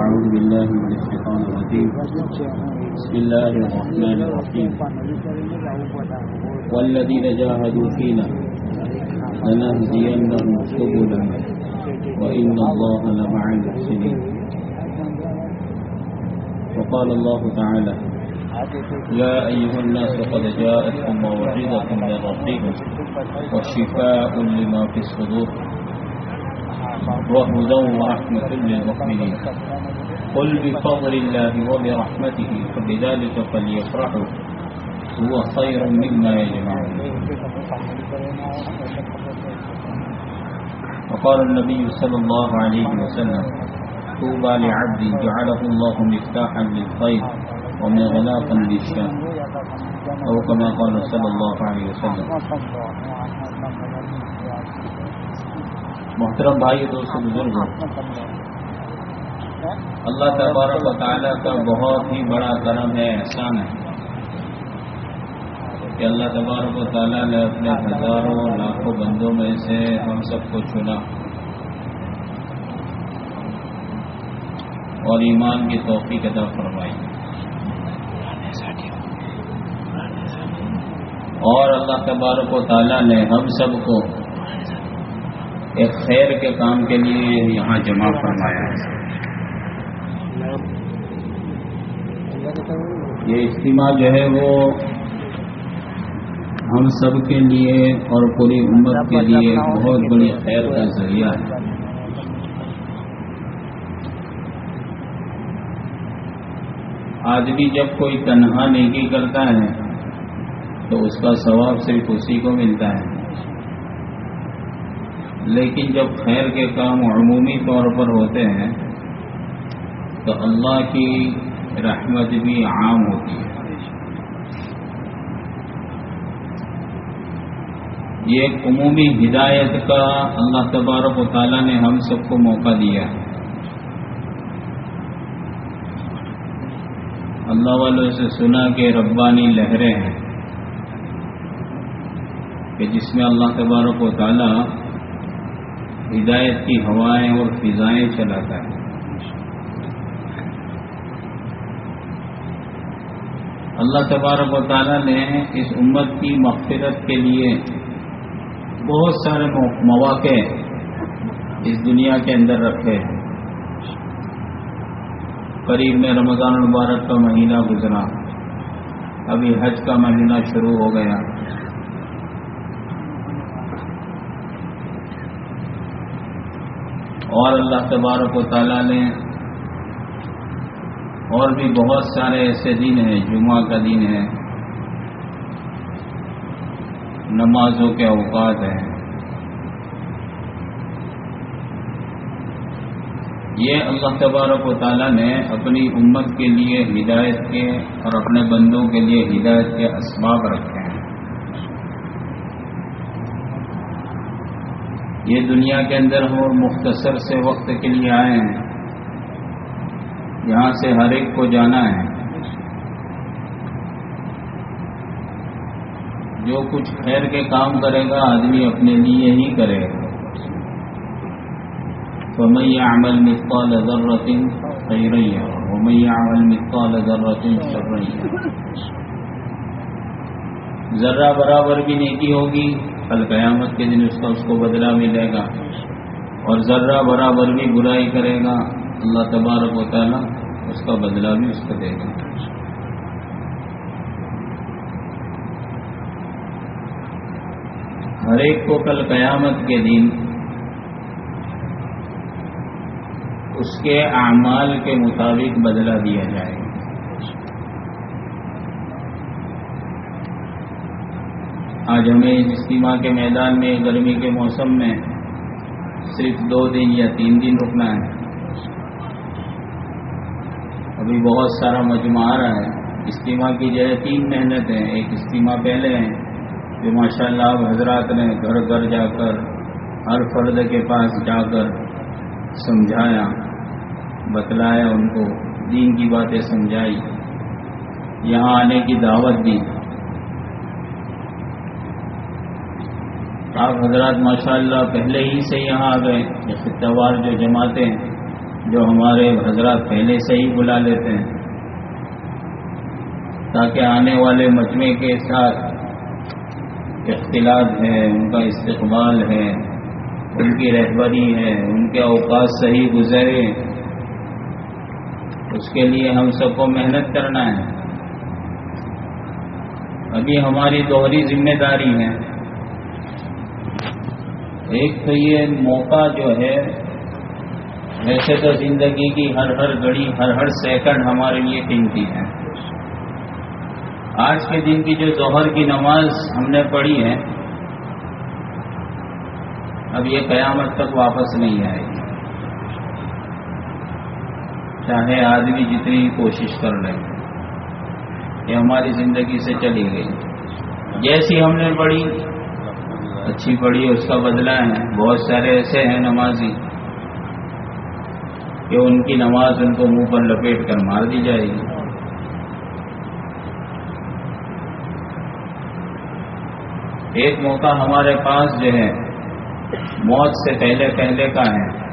أعوذ بالله من الشيطان الرجيم بسم الله الرحمن الرحيم والذين جاهدوا فينا لنهدينهم سبلنا وإن الله لمع المحسنين وقال الله تعالى يا أيها الناس قد جاءتكم موعظة من ربكم وشفاء لما في الصدور وهدى ورحمة للمؤمنين. قل بفضل الله وبرحمته فبذلك فليفرحوا. هو خير مما يجمعون. وقال النبي صلى الله عليه وسلم طوبى لعبد جعله الله مفتاحا للخير ومغلاقا للشر. أو كما قال صلى الله عليه وسلم. محترم بھائی دوست بزرگ، اللہ تبارک و تعالیٰ کا بہت ہی بڑا کرم ہے، احسان ہے کہ اللہ تبارک و تعالیٰ نے اپنے ہزاروں لاکھوں بندوں میں سے ہم سب کو چنا۔ اور ایمان کی توفیق ادا فرمائی۔ اور اللہ تبارک و تعالیٰ نے ہم سب کو ایک خیر کے کام کے لیے یہاں جمع فرمایا ہے۔ یہ اجتماع جو ہے وہ ہم سب کے لیے اور پوری امت کے لیے بہت بڑی خیر کا ذریعہ ہے۔ آدمی جب کوئی تنہا نیکی کرتا ہے تو اس کا ثواب صرف اسی کو ملتا ہے۔ لیکن جب خیر کے کام عمومی طور پر ہوتے ہیں، تو اللہ کی رحمت بھی عام ہوتی ہے۔ یہ عمومی ہدایت کا اللہ تبارک و تعالیٰ نے ہم سب کو موقع دیا ہے۔ اللہ والوں سے سنا کہ ربانی لہریں ہیں کہ جس میں اللہ تبارک و تعالیٰ ہدایت کی ہوائیں اور فضائیں چلاتا ہے۔ اللہ تبارک و تعالیٰ نے اس امت کی مغفرت کے لیے بہت سارے مواقع اس دنیا کے اندر رکھے ہیں۔ قریب میں رمضان المبارک کا مہینہ گزرا۔ ابھی حج کا مہینہ شروع ہو گیا۔ اور اللہ تبارک و تعالیٰ نے اور بھی بہت سارے ایسے دن ہیں، جمعہ کا دن ہے، نمازوں کے اوقات ہیں۔ یہ اللہ تبارک و تعالیٰ نے اپنی امت کے لیے ہدایت کے اور اپنے بندوں کے لیے ہدایت کے اسباب رکھے ہیں یہ دنیا کے اندر ہم مختصر سے وقت کے لیے آئے ہیں۔ یہاں سے ہر ایک کو جانا ہے۔ جو کچھ خیر کے کام کرے گا، آدمی اپنے لیے ہی کرے گا۔ تو میں یہ عمل مثقال ضرورت صحیح رہی ہے وہ میں یہ عمل مثقال ضرورت چل رہی ذرہ برابر بھی نیکی ہوگی۔ کل قیامت کے دن اس کا اس کو بدلہ ملے گا اور ذرہ برابر بھی برائی کرے گا، اللہ تبارک و تعالیٰ اس کا بدلہ بھی اس کو دے گا۔ ہر ایک کو کل قیامت کے دن اس کے اعمال کے مطابق بدلہ دیا جائے گا۔ آج ہمیں اجتماع کے میدان میں، گرمی کے موسم میں صرف دو دن یا تین دن رکنا ہے۔ ابھی بہت سارا مجمع آ رہا ہے۔ اجتماع کی جو ہے تین محنت ہیں۔ ایک اجتماع پہلے ہیں جو ماشاء اللہ اب حضرات نے گھر گھر جا کر، ہر فرد کے پاس جا کر سمجھایا، بتلایا ان کو، دین کی باتیں سمجھائی، یہاں آنے کی دعوت دی۔ آپ حضرات ماشاءاللہ پہلے ہی سے یہاں آ گئے اتوار جو جماعتیں جو ہمارے حضرات پہلے سے ہی بلا لیتے ہیں۔ تاکہ آنے والے مجمع کے ساتھ اختلاط ہے، ان کا استقبال ہے، ان کی رہبری ہے، ان کے اوقات صحیح گزرے۔ اس کے لیے ہم سب کو محنت کرنا ہے۔ ابھی ہماری دوہری ذمہ داری ہے۔ ایک تو یہ موقع جو ہے، ویسے تو زندگی کی ہر ہر گھڑی، ہر ہر سیکنڈ ہمارے لیے قیمتی ہے۔ آج کے دن کی جو ظہر کی نماز ہم نے پڑھی ہے، اب یہ قیامت تک واپس نہیں آئے گی۔ چاہے آدمی جتنی کوشش کر لے، یہ ہماری زندگی سے چلی گئی۔ جیسی ہم نے پڑھی اچھی پڑھی، اس کا بدلہ ہے۔ بہت سارے ایسے ہیں نمازی کہ ان کی نماز ان کو منہ پر لپیٹ کر مار دی جائے گی۔ ایک موقع ہمارے پاس جو ہے، موت سے پہلے پہلے کا ہے۔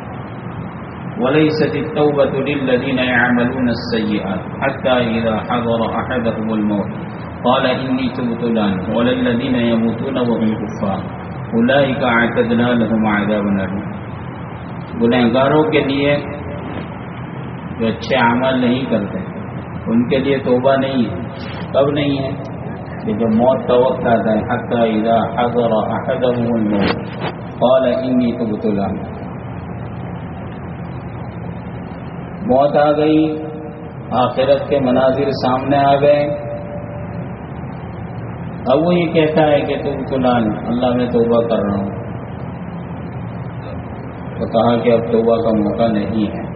ولی ستی توبت للذین يعملون السیئات الموت۔ قال انی تبت الان وللذین يموتون وهم كفار. اولئک اعتدنا لهم عذابا الیم گنہگاروں کے لیے جو اچھے عمل نہیں کرتے، ان کے لیے توبہ نہیں ہے کب نہیں ہے، کہ جب موت کا وقت آتا ہے، حتی اذا حضر احدهم الموت، قال انی تبت الان موت آ گئی، آخرت کے مناظر سامنے آ گئے اب وہ یہ کہتا ہے کہ تم تلان اللہ میں توبہ کر رہا ہوں۔ تو کہا کہ اب توبہ کا موقع نہیں ہے۔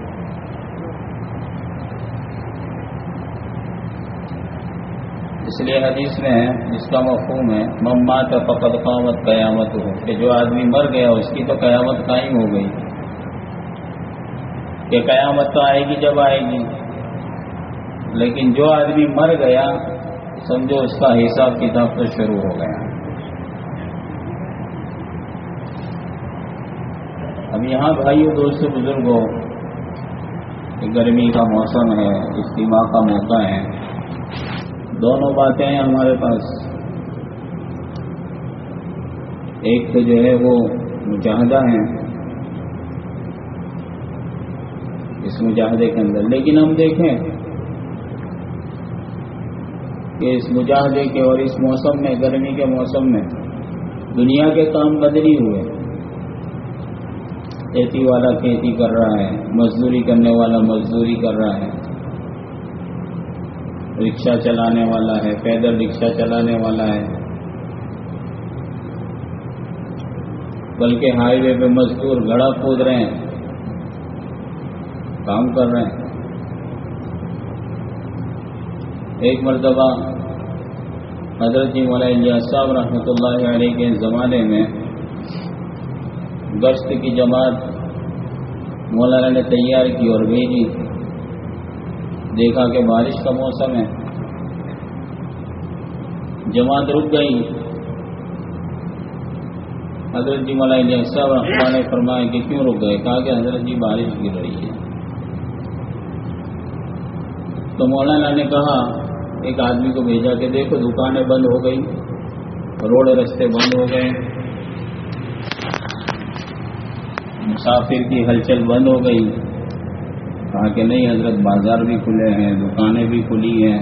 اس لیے حدیث میں جس کا مفہوم ہے مما کا فقط قامت قیامت ہو کہ جو آدمی مر گیا، اس کی تو قیامت قائم ہو گئی۔ کہ قیامت تو آئے گی جب آئے گی۔ لیکن جو آدمی مر گیا سمجھو اس کا حساب کتاب تو شروع ہو گیا۔ اب یہاں بھائیوں دوست بزرگوں گرمی کا موسم ہے، اجتماع کا موقع ہے۔ دونوں باتیں ہیں ہمارے پاس۔ ایک تو جو ہے وہ مجاہدہ ہے اس مجاہدے کے اندر۔ لیکن ہم دیکھیں کہ اس مجاہدے کے اور اس موسم میں، گرمی کے موسم میں دنیا کے کام بدلی ہوئے۔ کھیتی والا کھیتی کر رہا ہے، مزدوری کرنے والا مزدوری کر رہا ہے۔ رکشا چلانے والا ہے، پیدل رکشا چلانے والا ہے۔ بلکہ ہائی وے پہ مزدور گڑا کود رہے ہیں، کام کر رہے ہیں۔ ایک مرتبہ حضرت جی مولانا صاحب رحمۃ اللہ علیہ کے زمانے میں گشت کی جماعت مولانا نے تیار کی اور بھیجی۔ دیکھا کہ بارش کا موسم ہے۔ جماعت رک گئی۔ حضرت جی ملائی صاحب رحمان نے فرمایا کہ کیوں رک گئے؟ کہا کہ حضرت جی بارش گر رہی ہے۔ تو مولانا نے کہا ایک آدمی کو بھیجا کہ دیکھو دکانیں بند ہو گئی روڈ رستے بند ہو گئے۔ مسافر کی ہلچل بند ہو گئی۔ کہا کہ نہیں حضرت، بازار بھی کھلے ہیں، دکانیں بھی کھلی ہیں،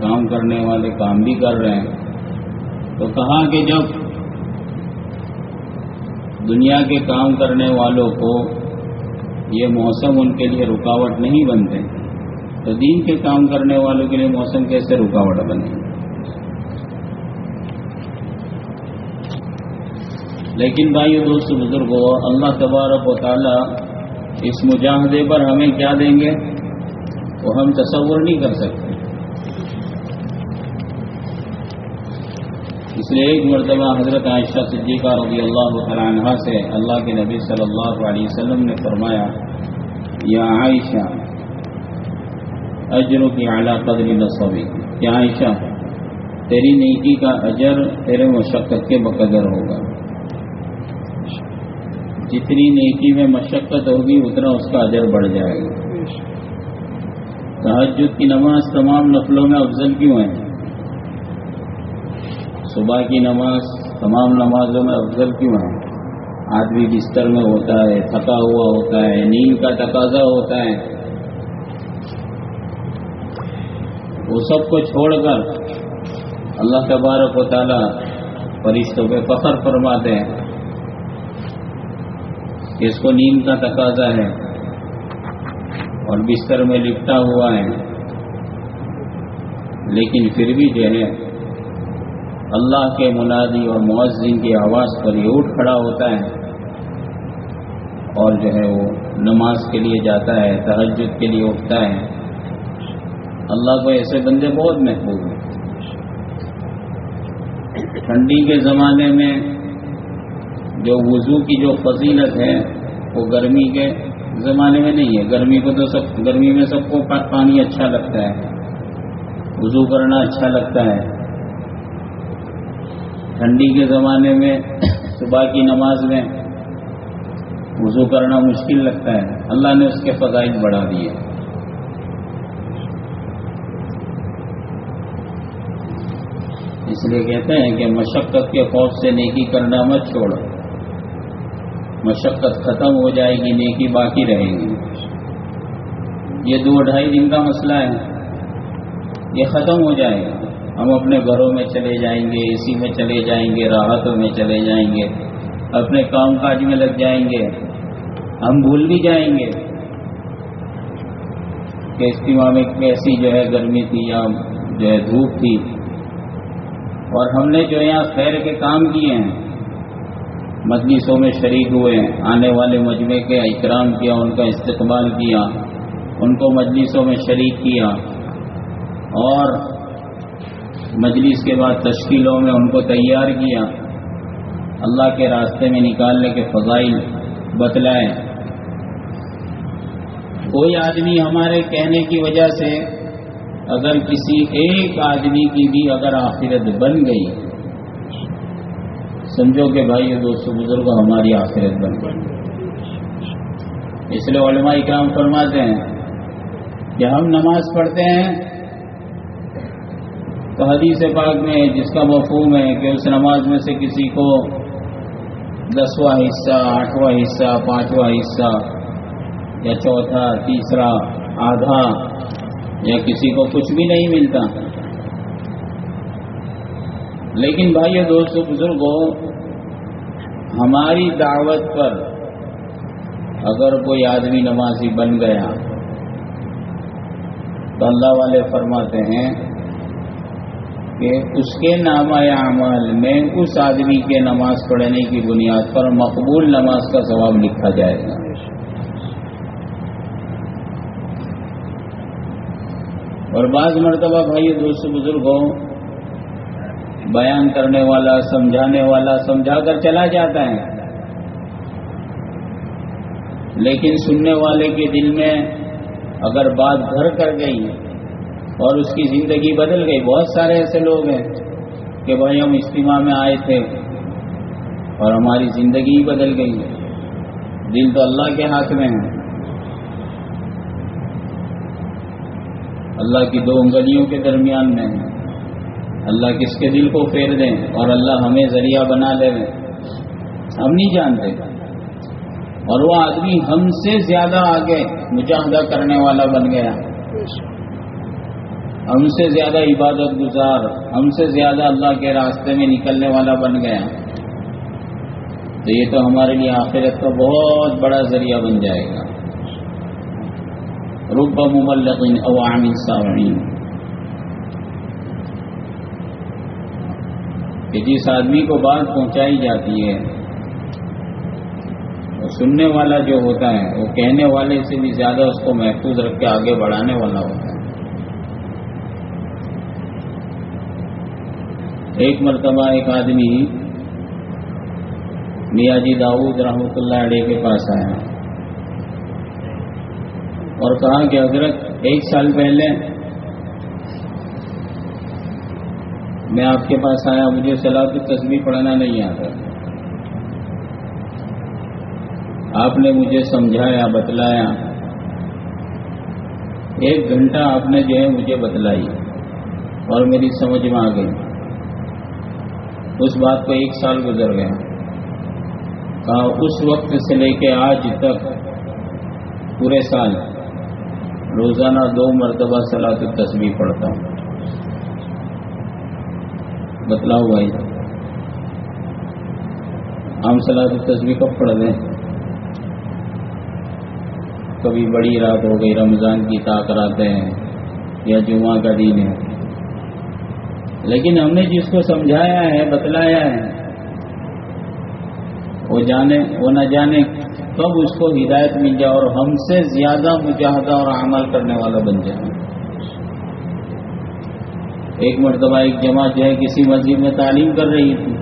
کام کرنے والے کام بھی کر رہے ہیں۔ تو کہا کہ جب دنیا کے کام کرنے والوں کو یہ موسم ان کے لیے رکاوٹ نہیں بنتے تو دین کے کام کرنے والوں کے لیے موسم کیسے رکاوٹ بنے؟ لیکن بھائی دوست بزرگوں اللہ تبارک و تعالی اس مجاہدے پر ہمیں کیا دیں گے؟ وہ ہم تصور نہیں کر سکتے۔ اس لیے ایک مرتبہ حضرت عائشہ صدیقہ رضی اللہ عنہ سے اللہ کے نبی صلی اللہ علیہ وسلم نے فرمایا، یا عائشہ اجروں کی اعلیٰ قدر نصوی یا عائشہ، تیری نیکی کا اجر تیرے مشقت کے بقدر ہوگا۔ جتنی نیکی میں مشقت ہوگی، اتنا اس کا اجر بڑھ جائے گا۔ تحجد کی نماز تمام نفلوں میں افضل کیوں ہے؟ صبح کی نماز تمام نمازوں میں افضل کیوں ہے؟ آدمی بستر میں ہوتا ہے، تھکا ہوا ہوتا ہے، نیند کا تقاضا ہوتا ہے۔ وہ سب کو چھوڑ کر اللہ تبارک و تعالی فرشتوں پہ فخر فرماتے ہیں کہ اس کو نیند کا تقاضا ہے اور بستر میں لپٹا ہوا ہے۔ لیکن پھر بھی جو ہے، اللہ کے منادی اور معذن کی آواز پر یہ اٹھ کھڑا ہوتا ہے اور جو ہے وہ نماز کے لیے جاتا ہے، تہجد کے لیے اٹھتا ہے۔ اللہ کو ایسے بندے بہت محبوب ہیں۔ ٹھنڈی کے زمانے میں جو وضو کی جو فضیلت ہے، وہ گرمی کے زمانے میں نہیں ہے۔ گرمی کو تو سب، گرمی میں سب کو پانی اچھا لگتا ہے۔ وضو کرنا اچھا لگتا ہے۔ ٹھنڈی کے زمانے میں صبح کی نماز میں وضو کرنا مشکل لگتا ہے۔ اللہ نے اس کے فضائل بڑھا دیے۔ اس لیے کہتے ہیں کہ مشقت کے خوف سے نیکی کرنا مت چھوڑو۔ مشقت ختم ہو جائے گی، نیکی باقی رہے گی۔ یہ دو ڈھائی دن کا مسئلہ ہے۔ یہ ختم ہو جائے گا۔ ہم اپنے گھروں میں چلے جائیں گے اسی میں چلے جائیں گے، راحتوں میں چلے جائیں گے، اپنے کام کاج میں لگ جائیں گے۔ ہم بھول بھی جائیں گے کہ استعمال میں کیسی جو ہے گرمی تھی یا جو ہے دھوپ تھی اور ہم نے جو یہاں خیر کے کام کیے ہیں، مجلسوں میں شریک ہوئے آنے والے مجمع کے اکرام کیا، ان کا استقبال کیا، ان کو مجلسوں میں شریک کیا اور مجلس کے بعد تشکیلوں میں ان کو تیار کیا، اللہ کے راستے میں نکالنے کے فضائل بتلائے۔ کوئی آدمی ہمارے کہنے کی وجہ سے اگر کسی ایک آدمی کی بھی اگر آخرت بن گئی، سمجھو کہ بھائی یہ دوست بزرگ ہماری آخرت بن گئی۔ اس لیے علماء کرام فرماتے ہیں کہ ہم نماز پڑھتے ہیں تو حدیث پاک میں جس کا مفہوم ہے کہ اس نماز میں سے کسی کو دسواں حصہ، آٹھواں حصہ، پانچواں حصہ یا چوتھا، تیسرا آدھا یا کسی کو کچھ بھی نہیں ملتا۔ لیکن بھائی دوستوں بزرگوں ہماری دعوت پر اگر کوئی آدمی نمازی بن گیا تو اللہ والے فرماتے ہیں کہ اس کے نام عمل میں اس آدمی کے نماز پڑھنے کی بنیاد پر مقبول نماز کا ثواب لکھا جائے گا۔ اور بعض مرتبہ بھائی، دوست بزرگوں بیان کرنے والا، سمجھانے والا، سمجھا کر چلا جاتا ہے۔ لیکن سننے والے کے دل میں اگر بات گھر کر گئی اور اس کی زندگی بدل گئی، بہت سارے ایسے لوگ ہیں کہ بھائی، ہم اجتماع میں آئے تھے اور ہماری زندگی بدل گئی۔ دل تو اللہ کے ہاتھ میں ہے۔ اللہ کی دو انگلیوں کے درمیان میں ہے اللہ کس کے دل کو پھیر دیں اور اللہ ہمیں ذریعہ بنا لے ہم نہیں جانتے اور وہ آدمی ہم سے زیادہ آگے مجاہدہ کرنے والا بن گیا۔ ہم سے زیادہ عبادت گزار، ہم سے زیادہ اللہ کے راستے میں نکلنے والا بن گیا۔ تو یہ تو ہمارے لیے آخرت کا بہت بڑا ذریعہ بن جائے گا۔ رب مملقین عوامی سامعین کہ جس آدمی کو بات پہنچائی جاتی ہے، وہ سننے والا جو ہوتا ہے، وہ کہنے والے سے بھی زیادہ اس کو محفوظ رکھ کے آگے بڑھانے والا ہوتا ہے۔ ایک مرتبہ ایک آدمی میاں جی داؤد رحمۃ اللہ علیہ کے پاس آیا۔ اور کہا کہ حضرت، ایک سال پہلے میں آپ کے پاس آیا، مجھے سلاد کی تصویر پڑھنا نہیں آتا آپ نے مجھے سمجھایا، بتلایا۔ ایک گھنٹہ آپ نے جو ہے مجھے بتلائی اور میری سمجھ میں آ گئی۔ اس بات کو ایک سال گزر گیا کہا، اس وقت سے لے کے آج تک، پورے سال روزانہ دو مرتبہ سلاد تصویر پڑھتا ہوں۔ بتلاؤ بھائی۔ ہم سلاد تصویر کب پڑھ دیں کبھی بڑی رات ہو گئی، رمضان کی طاق راتیں ہیں یا جمعہ کا دن ہے۔ لیکن ہم نے جس کو سمجھایا ہے، بتلایا ہے، وہ جانے، وہ نہ جانے کب اس کو ہدایت مل جائے اور ہم سے زیادہ مجاہدہ اور عمل کرنے والا بن جائے۔ ایک مرتبہ ایک جماعت جو ہے کسی مسجد میں تعلیم کر رہی تھی۔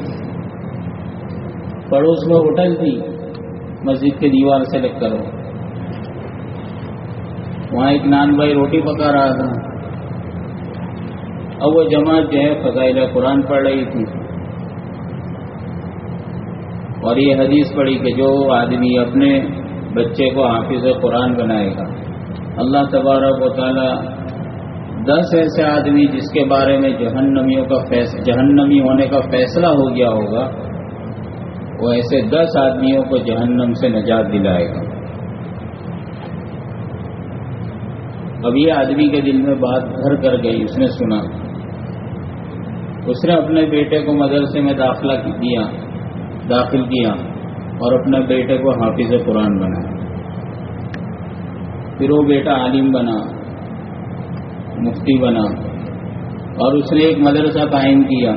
پڑوس میں ہوٹل تھی۔ مسجد کے دیوار سے لگ کر۔ وہاں ایک نان بھائی روٹی پکا رہا تھا۔ اب وہ جماعت جو ہے فضائل قرآن پڑھ رہی تھی۔ اور یہ حدیث پڑھی کہ جو آدمی اپنے بچے کو حافظ قرآن بنائے گا، اللہ تبارک و تعالی دس ایسے آدمی جس کے بارے میں جہنمیوں کا جہنمی ہونے کا فیصلہ ہو گیا ہوگا، وہ ایسے دس آدمیوں کو جہنم سے نجات دلائے گا۔ اب یہ آدمی کے دل میں بات گھر کر گئی، اس نے سنا۔ اس نے اپنے بیٹے کو مدرسے میں داخلہ کیا داخل کیا اور اپنے بیٹے کو حافظ قرآن بنایا پھر وہ بیٹا عالم بنا، مفتی بنا اور اس نے ایک مدرسہ قائم کیا۔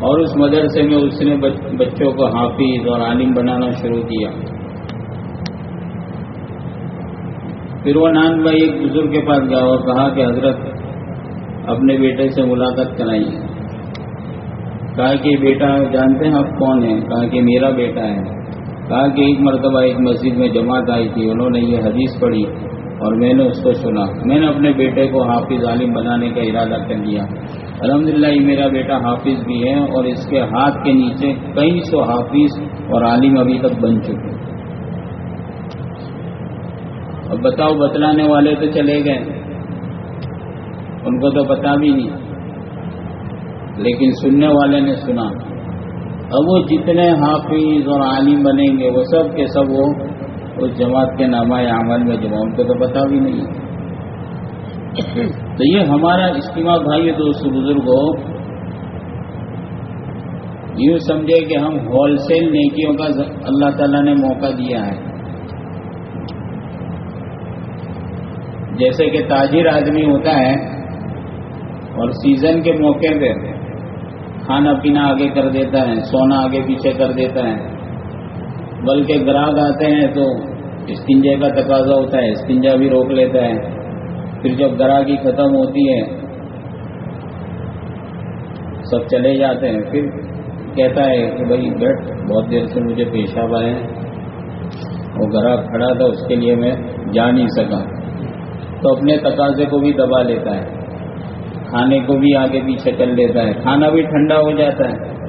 اور اس مدرسے میں اس نے بچوں کو حافظ اور عالم بنانا شروع کیا۔ پھر وہ نان بھائی ایک بزرگ کے پاس گیا اور کہا کہ حضرت، اپنے بیٹے سے ملاقات کرائیے کہا کہ بیٹا، جانتے ہیں آپ کون ہیں؟ کہا کہ میرا بیٹا ہے۔ کہا کہ ایک مرتبہ ایک مسجد میں جماعت آئی تھی، انہوں نے یہ حدیث پڑھی اور میں نے اس کو سنا۔ میں نے اپنے بیٹے کو حافظ عالم بنانے کا ارادہ کر لیا الحمدللہ، یہ میرا بیٹا حافظ بھی ہے اور اس کے ہاتھ کے نیچے کئی سو حافظ اور عالم ابھی تک بن چکے اب بتاؤ، بتلانے والے تو چلے گئے۔ ان کو تو پتا بھی نہیں۔ لیکن سننے والے نے سنا۔ اب وہ جتنے حافظ اور عالم بنیں گے، وہ سب کے سب وہ اس جماعت کے نامہ عمل میں جمع ان کو تو پتا بھی نہیں۔ تو یہ ہمارا اجتماع بھائی دوست بزرگ ہو، یوں سمجھے کہ ہم ہول سیل نیکیوں کا اللہ تعالیٰ نے موقع دیا ہے۔ جیسے کہ تاجر آدمی ہوتا ہے اور سیزن کے موقع پہ کھانا پینا آگے کر دیتا ہے، سونا آگے پیچھے کر دیتا ہے۔ بلکہ گراہک آتے ہیں تو استنجے کا تقاضا ہوتا ہے، استنجا بھی روک لیتا ہے۔ پھر جب گراہکی ختم ہوتی ہے، سب چلے جاتے ہیں۔ پھر کہتا ہے کہ بھائی، بیٹھ، بہت دیر سے مجھے پیشاب آئے وہ گراہک کھڑا تھا، اس کے لیے میں جا نہیں سکا۔ تو اپنے تقاضے کو بھی دبا لیتا ہے۔ کھانے کو بھی آگے پیچھے کر لیتا ہے۔ کھانا بھی ٹھنڈا ہو جاتا ہے۔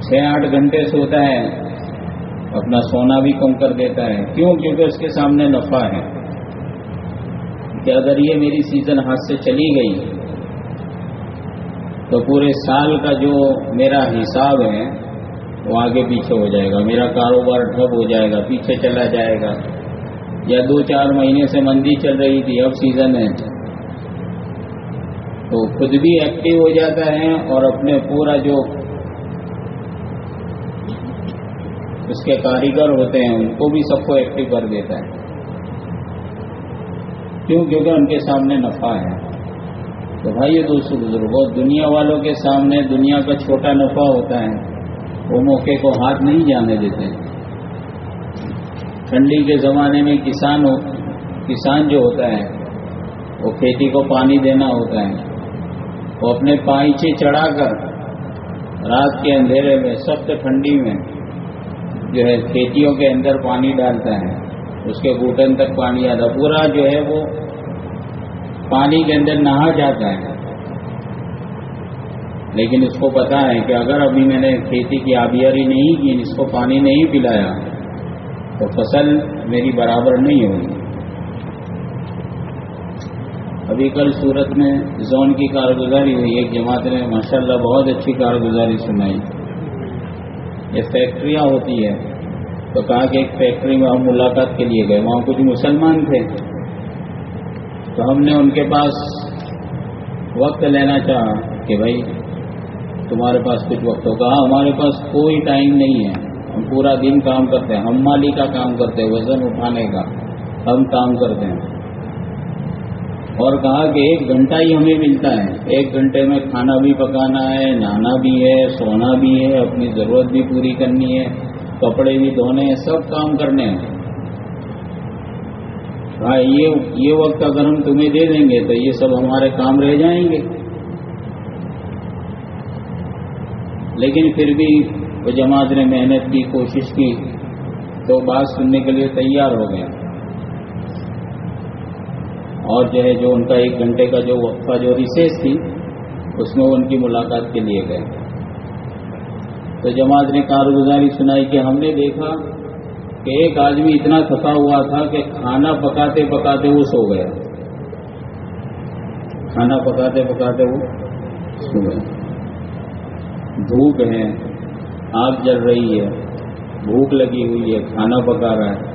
چھ آٹھ گھنٹے سوتا ہے۔ اپنا سونا بھی کم کر دیتا ہے۔ کیوں؟ کیونکہ اس کے سامنے نفع ہے۔ کہ اگر یہ میری سیزن ہاتھ سے چلی گئی، تو پورے سال کا جو میرا حساب ہے، وہ آگے پیچھے ہو جائے گا۔ میرا کاروبار ٹھپ ہو جائے گا، پیچھے چلا جائے گا۔ یا دو چار مہینے سے مندی چل رہی تھی، اب سیزن ہے۔ تو خود بھی ایکٹیو ہو جاتا ہے اور اپنے پورا جو اس کے کاریگر ہوتے ہیں، ان کو بھی سب کو ایکٹیو کر دیتا ہے۔ کیوں؟ کیونکہ ان کے سامنے نفع ہے۔ تو بھائی، یہ دوستوں بزرگوں دنیا والوں کے سامنے دنیا کا چھوٹا نفع ہوتا ہے۔ وہ موقع کو ہاتھ نہیں جانے دیتے۔ ہیں ٹھنڈی کے زمانے میں کسان ہو کسان جو ہوتا ہے، وہ کھیتی کو پانی دینا ہوتا ہے۔ وہ اپنے پائچے چڑھا کر رات کے اندھیرے میں، سخت ٹھنڈی میں جو ہے کھیتیوں کے اندر پانی ڈالتا ہے۔ اس کے گھٹن تک پانی آتا پورا جو ہے وہ پانی کے اندر نہا جاتا ہے۔ لیکن اس کو پتا ہے کہ اگر ابھی میں نے کھیتی کی آبیاری نہیں کی، اس کو پانی نہیں پلایا تو فصل میری برابر نہیں ہوگی ابھی کل صورت میں زون کی کارگزاری ہوئی، ایک جماعت نے ماشاءاللہ بہت اچھی کارگزاری سنائی۔ یہ فیکٹریاں ہوتی ہے تو کہا کہ ایک فیکٹری میں ہم ملاقات کے لیے گئے، وہاں کچھ مسلمان تھے۔ تو ہم نے ان کے پاس وقت لینا چاہا کہ بھائی، تمہارے پاس کچھ وقت ہوگا۔ ہاں، ہمارے پاس کوئی ٹائم نہیں ہے۔ ہم پورا دن کام کرتے ہیں۔ ہم مالی کا کام کرتے ہیں، وزن اٹھانے کا ہم کام کرتے ہیں۔ اور کہا کہ ایک گھنٹہ ہی ہمیں ملتا ہے۔ ایک گھنٹے میں کھانا بھی پکانا ہے، نہانا بھی ہے، سونا بھی ہے، اپنی ضرورت بھی پوری کرنی ہے، کپڑے بھی دھونے ہیں، سب کام کرنے ہیں۔ ہاں یہ وقت اگر ہم تمہیں دے دیں گے تو یہ سب ہمارے کام رہ جائیں گے۔ لیکن پھر بھی وہ جماعت نے محنت کی، کوشش کی، تو بات سننے کے لیے تیار ہو گیا اور جو ہے، جو ان کا ایک گھنٹے کا جو وقفہ جو ریسیس تھی، اس میں وہ ان کی ملاقات کے لیے گئے۔ تو جماعت نے کارگزاری سنائی کہ ہم نے دیکھا کہ ایک آدمی اتنا تھکا ہوا تھا کہ کھانا پکاتے پکاتے وہ سو گیا۔ کھانا پکاتے پکاتے وہ سو گیا۔ دھوپ ہے۔ آگ جل رہی ہے، بھوک لگی ہوئی ہے، کھانا پکا رہا ہے۔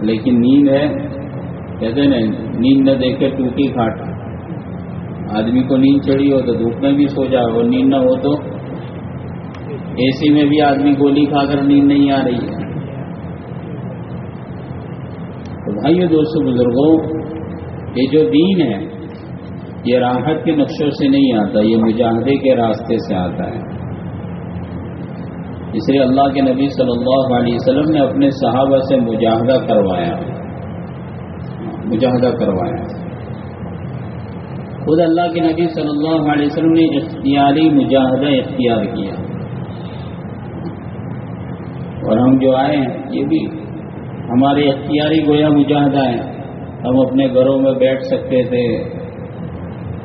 لیکن نیند ہے، کہتے نا، نیند نہ دیکھے ٹوٹی کھاٹ۔ آدمی کو نیند چڑھی ہو تو دھوپ میں بھی سو جائے اور نیند نہ ہو تو اے سی میں بھی آدمی گولی کھا کر نیند نہیں آ رہی ہے۔ تو بھائیو دوستوں بزرگوں، یہ جو دین ہے یہ راحت کے نقشوں سے نہیں آتا، یہ مجاہدے کے راستے سے آتا ہے۔ اس لیے اللہ کے نبی صلی اللہ علیہ وسلم نے اپنے صحابہ سے مجاہدہ کروایا۔ مجاہدہ کروایا۔ خود اللہ کے نبی صلی اللہ علیہ وسلم نے اختیاری مجاہدہ اختیار کیا۔ اور ہم جو آئے ہیں، یہ بھی ہمارے اختیاری گویا مجاہدہ ہے ہم اپنے گھروں میں بیٹھ سکتے تھے۔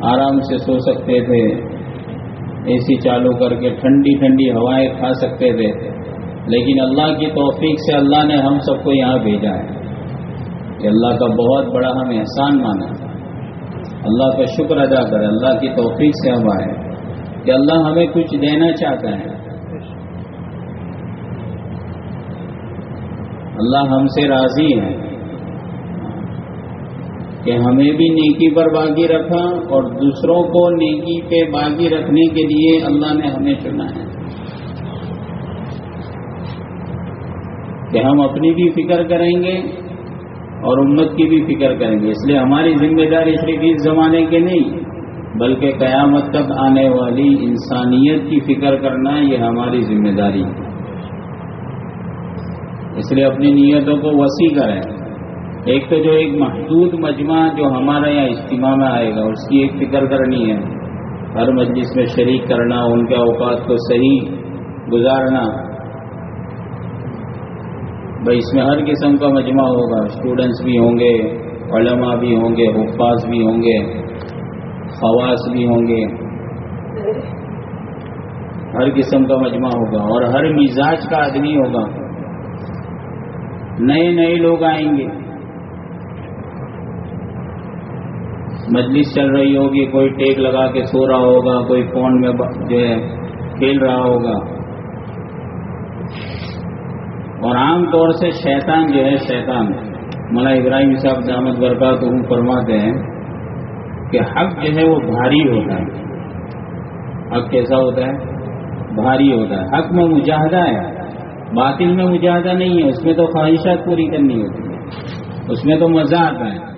آرام سے سو سکتے تھے۔ اے سی چالو کر کے ٹھنڈی ٹھنڈی ہوائیں کھا سکتے تھے۔ لیکن اللہ کی توفیق سے اللہ نے ہم سب کو یہاں بھیجا ہے۔ کہ اللہ کا بہت بڑا ہم احسان مانا۔ اللہ کا شکر ادا کرے اللہ کی توفیق سے ہم آئے۔ کہ اللہ ہمیں کچھ دینا چاہتا ہے۔ اللہ ہم سے راضی ہے کہ ہمیں بھی نیکی پر باغی رکھا اور دوسروں کو نیکی پہ باغی رکھنے کے لیے اللہ نے ہمیں چنا ہے۔ کہ ہم اپنی بھی فکر کریں گے اور امت کی بھی فکر کریں گے۔ اس لیے ہماری ذمہ داری صرف اس زمانے کے نہیں، بلکہ قیامت تک آنے والی انسانیت کی فکر کرنا یہ ہماری ذمہ داری ہے۔ اس لیے اپنی نیتوں کو وسیع کریں۔ ایک تو جو ایک محدود مجمع جو ہمارے یہاں اجتماع میں آئے گا، اس کی ایک فکر کرنی ہے۔ ہر مجلس میں شریک کرنا، ان کے اوقات کو صحیح گزارنا۔ بھائی، اس میں ہر قسم کا مجمع ہوگا۔ اسٹوڈنٹس بھی ہوں گے، علماء بھی ہوں گے، حفاظ بھی ہوں گے، خواص بھی ہوں گے۔ ہر قسم کا مجمع ہوگا اور ہر مزاج کا آدمی ہوگا۔ نئے نئے لوگ آئیں گے۔ مجلس چل رہی ہوگی، کوئی ٹیک لگا کے سو رہا ہوگا، کوئی فون میں جو ہے کھیل رہا ہوگا۔ اور عام طور سے شیطان جو ہے، شیطان۔ ملا ابراہیم صاحب دامد برکا تو فرماتے ہیں کہ حق جو ہے وہ بھاری ہوتا ہے۔ حق کیسا ہوتا ہے؟ بھاری ہوتا ہے۔ حق میں مجاہدہ ہے۔ باطل میں مجاہدہ نہیں ہے۔ اس میں تو خواہشات پوری کرنی ہوتی ہے اس میں تو مزہ آتا ہے۔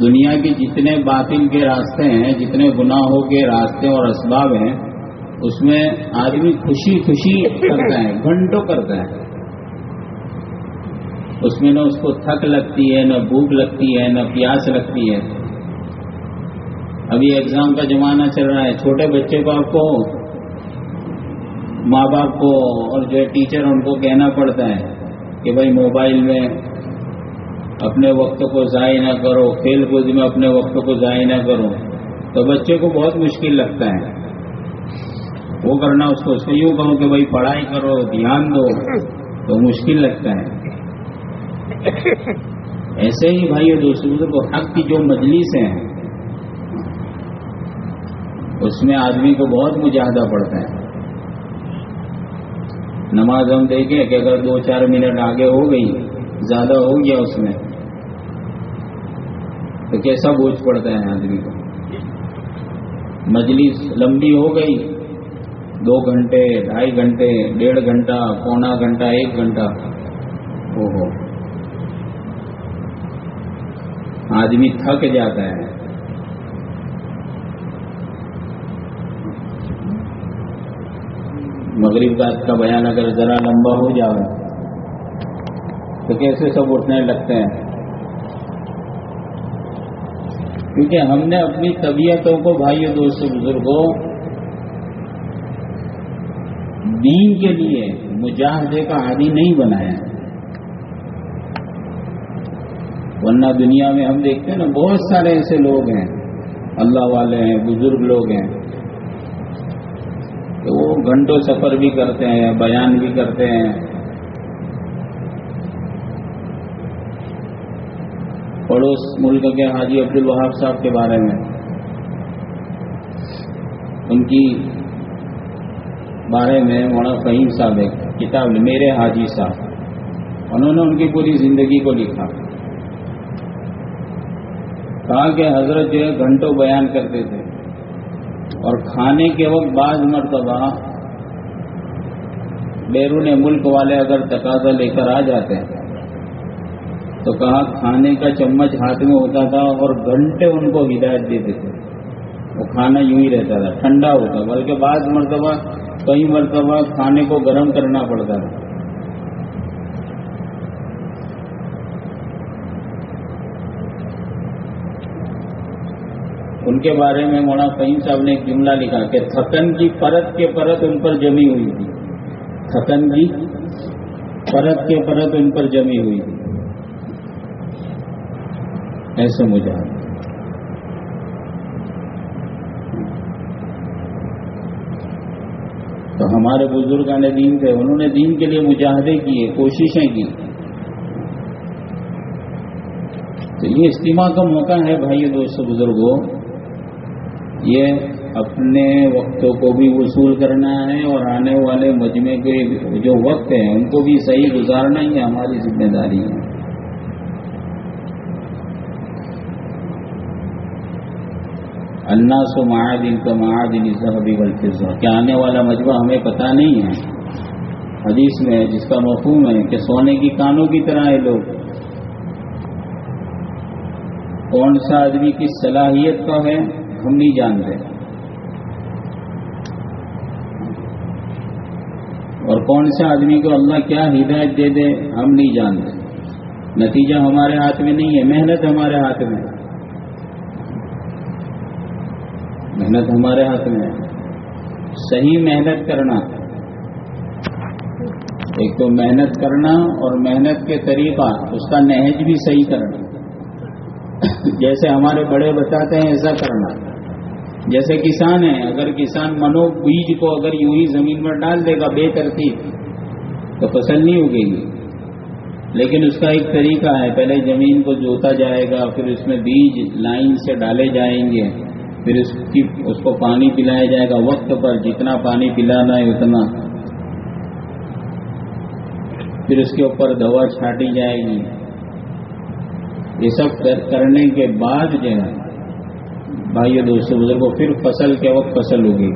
دنیا کے جتنے باطل کے راستے ہیں، جتنے گناہوں کے راستے اور اسباب ہیں، اس میں آدمی خوشی خوشی کرتا ہے، گھنٹوں کرتا ہے۔ اس میں نہ اس کو تھک لگتی ہے، نہ بھوک لگتی ہے، نہ پیاس لگتی ہے۔ ابھی ایگزام کا زمانہ چل رہا ہے، چھوٹے بچے کو آپ کو، ماں باپ کو اور جو ٹیچر، ان کو کہنا پڑتا ہے کہ بھائی موبائل میں اپنے وقت کو ضائع نہ کرو، کھیل کود میں اپنے وقت کو ضائع نہ کرو۔ تو بچے کو بہت مشکل لگتا ہے۔ وہ کرنا اس کو اس کو یوں کہو کہ بھائی پڑھائی کرو، دھیان دو، تو مشکل لگتا ہے۔ ایسے ہی بھائی دوستوں کو حق کی جو مجلس ہیں، اس میں آدمی کو بہت مجاہدہ پڑتا ہے۔ نماز ہم دیکھیں کہ اگر دو چار منٹ آگے ہو گئی، زیادہ ہو گیا اس میں۔ تو کیسا بوجھ پڑتا ہے آدمی کو؟ مجلس لمبی ہو گئی، دو گھنٹے، ڈھائی گھنٹے، ڈیڑھ گھنٹہ، پونا گھنٹہ، ایک گھنٹہ۔ او ہو آدمی تھک جاتا ہے۔ مغرب بات کا بیان اگر ذرا لمبا ہو جائے تو کیسے سب اٹھنے لگتے ہیں؟ کیونکہ ہم نے اپنی طبیعتوں کو بھائیوں دوستوں بزرگوں، دین کے لیے مجاہدے کا عادی نہیں بنایا۔ ورنہ دنیا میں ہم دیکھتے ہیں نا، بہت سارے ایسے لوگ ہیں، اللہ والے ہیں، بزرگ لوگ ہیں۔ تو وہ گھنٹوں سفر بھی کرتے ہیں، بیان بھی کرتے ہیں۔ پڑوس ملک کے حاجی عبد الوہاب صاحب کے بارے میں، ان کی بارے میں مولانا فہیم صاحب ایک کتاب میرے حاجی صاحب، انہوں نے ان کی پوری زندگی کو لکھا۔ کہا کہ حضرت جو ہے گھنٹوں بیان کرتے تھے اور کھانے کے وقت بعض مرتبہ بیرون ملک والے اگر تقاضا لے کر آ جاتے ہیں تو کہا کھانے کا چمچ ہاتھ میں ہوتا تھا اور گھنٹے ان کو ہدایت دیتے تھے۔ وہ کھانا یوں ہی رہتا تھا، ٹھنڈا ہوتا، بلکہ بعض مرتبہ کئی مرتبہ کھانے کو گرم کرنا پڑتا تھا۔ ان کے بارے میں مولانا فہیم صاحب نے ایک جملہ لکھا کہ تھکن کی پرت کے پرت ان پر جمی ہوئی تھی۔ تھکن کی پرت کے پرت ان پر جمی ہوئی تھی۔ ایسے مجھے تو ہمارے بزرگان دین تھے، انہوں نے دین کے لیے مجاہدے کیے، کوششیں کی۔ تو یہ اجتماع کا موقع ہے بھائی دوستوں بزرگوں، یہ اپنے وقتوں کو بھی وصول کرنا ہے اور آنے والے مجمع کے جو وقت ہیں، ان کو بھی صحیح گزارنا ہی ہماری ذمہ داری ہے۔ اللہ سو معدن کا معدن صحبی الفظہ کیا آنے والا مجمع ہمیں پتہ نہیں ہے؟ حدیث میں جس کا مفہوم ہے کہ سونے کی کانوں کی طرح ہے لوگ۔ کون سا آدمی کی صلاحیت کا ہے؟ ہم نہیں جانتے۔ اور کون سے آدمی کو اللہ کیا ہدایت دے دے؟ ہم نہیں جانتے۔ نتیجہ ہمارے ہاتھ میں نہیں ہے، محنت ہمارے ہاتھ میں۔ محنت ہمارے ہاتھ میں ہے۔ صحیح محنت کرنا۔ ایک تو محنت کرنا اور محنت کے طریقہ، اس کا نہج بھی صحیح کرنا۔ جیسے ہمارے بڑے بتاتے ہیں ایسا کرنا۔ جیسے کسان ہے اگر کسان منو بیج کو اگر یوں ہی زمین پر ڈال دے گا بے ترتیب، تو فصل نہیں اگے گی۔ لیکن اس کا ایک طریقہ ہے، پہلے زمین کو جوتا جائے گا، پھر اس میں بیج لائن سے ڈالے جائیں گے۔ پھر اس کی اس کو پانی پلایا جائے گا وقت پر، جتنا پانی پلانا ہے اتنا۔ پھر اس کے اوپر دوا چھاٹی جائے گی۔ یہ سب کرنے کے بعد جو ہے، بھائیو دوستو بزرگوں پھر فصل کے وقت فصل ہوگی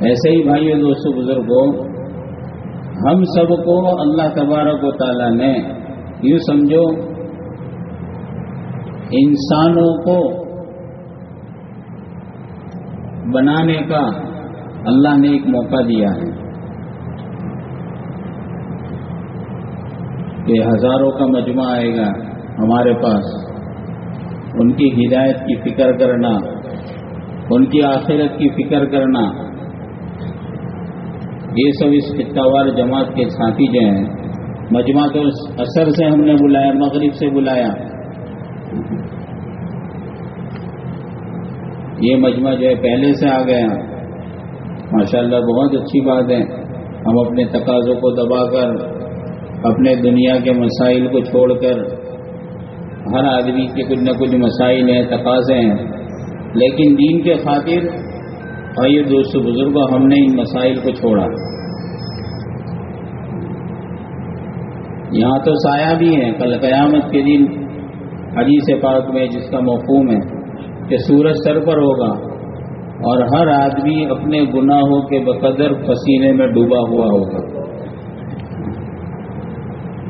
ایسے ہی بھائیو دوستو بزرگوں ہم سب کو اللہ تبارک و تعالیٰ نے یوں سمجھو، انسانوں کو بنانے کا اللہ نے ایک موقع دیا ہے کہ ہزاروں کا مجمع آئے گا ہمارے پاس، ان کی ہدایت کی فکر کرنا، ان کی آخرت کی فکر کرنا۔ یہ سب اس خطہ وار جماعت کے ساتھی جو ہیں، مجمع تو اثر سے ہم نے بلایا، مغرب سے بلایا۔ یہ مجمع جو ہے پہلے سے آ گیا ماشاءاللہ بہت اچھی بات ہے۔ ہم اپنے تقاضوں کو دبا کر، اپنے دنیا کے مسائل کو چھوڑ کر، ہر آدمی کے کچھ نہ کچھ مسائل ہیں، تقاضے ہیں۔ لیکن دین کے خاطر، اور یہ دوست بزرگوں، ہم نے ان مسائل کو چھوڑا۔ یہاں تو سایہ بھی ہے۔ کل قیامت کے دن حدیث پاک میں جس کا مفہوم ہے کہ سورج سر پر ہوگا اور ہر آدمی اپنے گناہوں کے بقدر پسینے میں ڈوبا ہوا ہوگا۔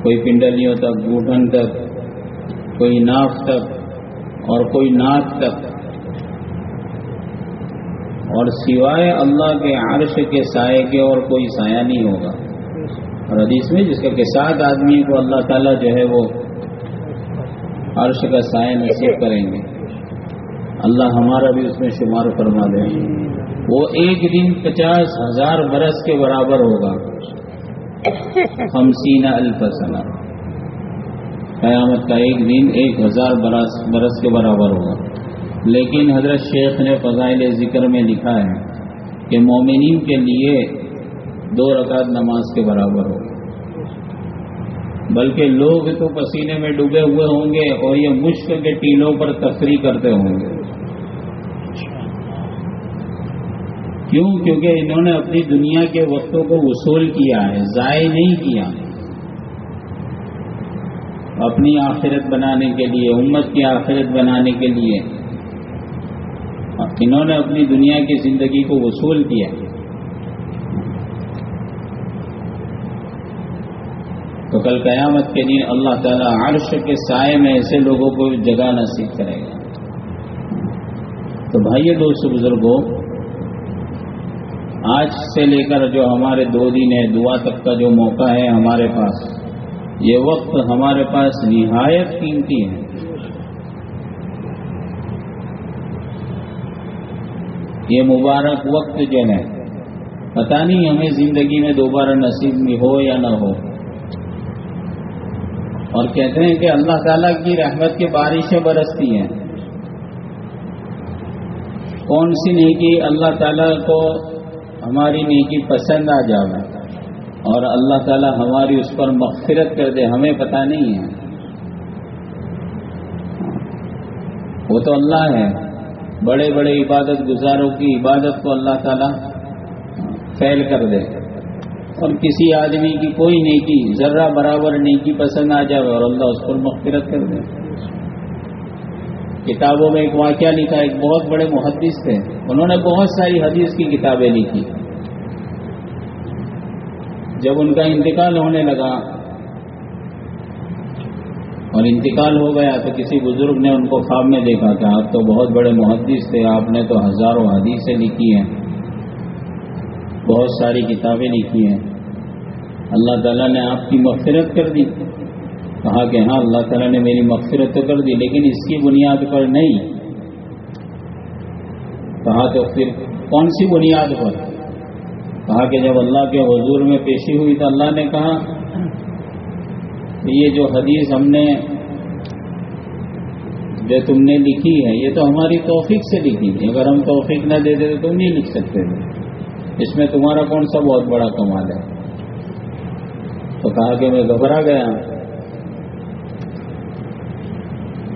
کوئی پنڈلیوں تک، گوٹھن تک، کوئی ناف تک اور کوئی ناک تک۔ اور سوائے اللہ کے عرش کے سائے کے اور کوئی سایہ نہیں ہوگا۔ اور حدیث میں جس کا کہ سات آدمی کو اللہ تعالیٰ جو ہے وہ عرش کا سایہ نصیب کریں گے۔ اللہ ہمارا بھی اس میں شمار فرما دیں وہ ایک دن پچاس ہزار برس کے برابر ہوگا۔ ہمسین الفسنا قیامت کا ایک دن ایک ہزار برس برس کے برابر ہوگا۔ لیکن حضرت شیخ نے فضائل ذکر میں لکھا ہے کہ مومنین کے لیے دو رکعت نماز کے برابر ہوگا۔ بلکہ لوگ تو پسینے میں ڈوبے ہوئے ہوں گے اور یہ مشق کے ٹیلوں پر تفریح کرتے ہوں گے۔ کیوں؟ کیونکہ انہوں نے اپنی دنیا کے وقتوں کو وصول کیا ہے، ضائع نہیں کیا۔ اپنی آخرت بنانے کے لیے، امت کی آخرت بنانے کے لیے۔ انہوں نے اپنی دنیا کی زندگی کو وصول کیا۔ تو کل قیامت کے دن اللہ تعالیٰ عرش کے سائے میں ایسے لوگوں کو جگہ نصیب کرے گا۔ تو بھائی دوست بزرگوں آج سے لے کر جو ہمارے دو دن ہے دعا تک کا جو موقع ہے ہمارے پاس، یہ وقت ہمارے پاس نہایت قیمتی ہے۔ یہ مبارک وقت جو ہے، پتہ نہیں ہمیں زندگی میں دوبارہ نصیب میں ہو یا نہ ہو۔ اور کہتے ہیں کہ اللہ تعالیٰ کی رحمت کی بارشیں برستی ہیں۔ کون سی نیکی اللہ تعالیٰ کو ہماری نیکی پسند آ جائے اور اللہ تعالیٰ ہماری اس پر مغفرت کر دے، ہمیں پتہ نہیں ہے۔ وہ تو اللہ ہے۔ بڑے بڑے عبادت گزاروں کی عبادت کو اللہ تعالیٰ فیل کر دے۔ اور کسی آدمی کی کوئی نیکی، ذرہ برابر نیکی پسند آ جائے اور اللہ اس پر مغفرت کر دے۔ کتابوں میں ایک واقعہ لکھا، ایک بہت بڑے محدث تھے۔ انہوں نے بہت ساری حدیث کی کتابیں لکھی۔ جب ان کا انتقال ہونے لگا اور انتقال ہو گیا تو کسی بزرگ نے ان کو خواب میں دیکھا کہ آپ تو بہت بڑے محدث تھے، آپ نے تو ہزاروں حدیثیں لکھی ہیں، بہت ساری کتابیں لکھی ہیں۔ اللہ تعالیٰ نے آپ کی مغفرت کر دی۔ کہا کہ ہاں اللہ تعالیٰ نے میری مغفرت تو کر دی، لیکن اس کی بنیاد پر نہیں۔ کہا تو پھر کون سی بنیاد پر؟ کہا کہ جب اللہ کے حضور میں پیشی ہوئی تو اللہ نے کہا کہ یہ جو حدیث ہم نے جو تم نے لکھی ہے، یہ تو ہماری توفیق سے لکھی تھی۔ اگر ہم توفیق نہ دیتے تو تم نہیں لکھ سکتے۔ تھے اس میں تمہارا کون سا بہت بڑا کمال ہے؟ تو کہا کہ میں گھبرا گیا۔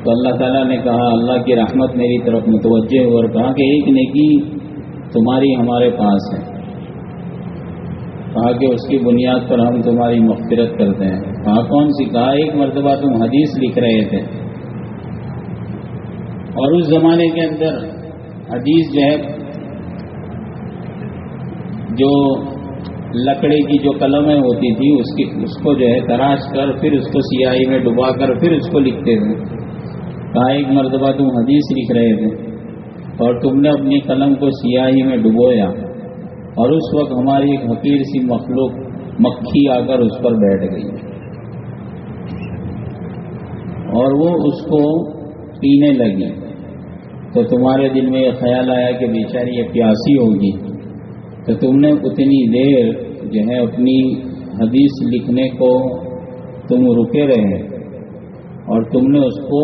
تو اللہ تعالیٰ نے کہا، اللہ کی رحمت میری طرف متوجہ ہو اور کہا کہ ایک نیکی تمہاری ہمارے پاس ہے۔ کہا کہ اس کی بنیاد پر ہم تمہاری مغفرت کرتے ہیں۔ کہا، کون سی؟ کہا، ایک مرتبہ تم حدیث لکھ رہے تھے۔ اور اس زمانے کے اندر حدیث جو ہے، جو لکڑے کی جو قلمیں ہوتی تھی اس کی، اس کو جو ہے تراش کر، پھر اس کو سیاہی میں ڈبا کر، پھر اس کو لکھتے تھے۔ کہا، ایک مرتبہ تم حدیث لکھ رہے تھے اور تم نے اپنی قلم کو سیاہی میں ڈبویا اور اس وقت ہماری ایک حقیر سی مخلوق مکھی آ کر اس پر بیٹھ گئی. اور وہ اس کو پینے لگی تو تمہارے دل میں یہ خیال آیا کہ بیچاری یہ پیاسی ہوگی تو تم نے اتنی دیر جو ہے اپنی حدیث لکھنے کو تم رکے رہے اور تم نے اس کو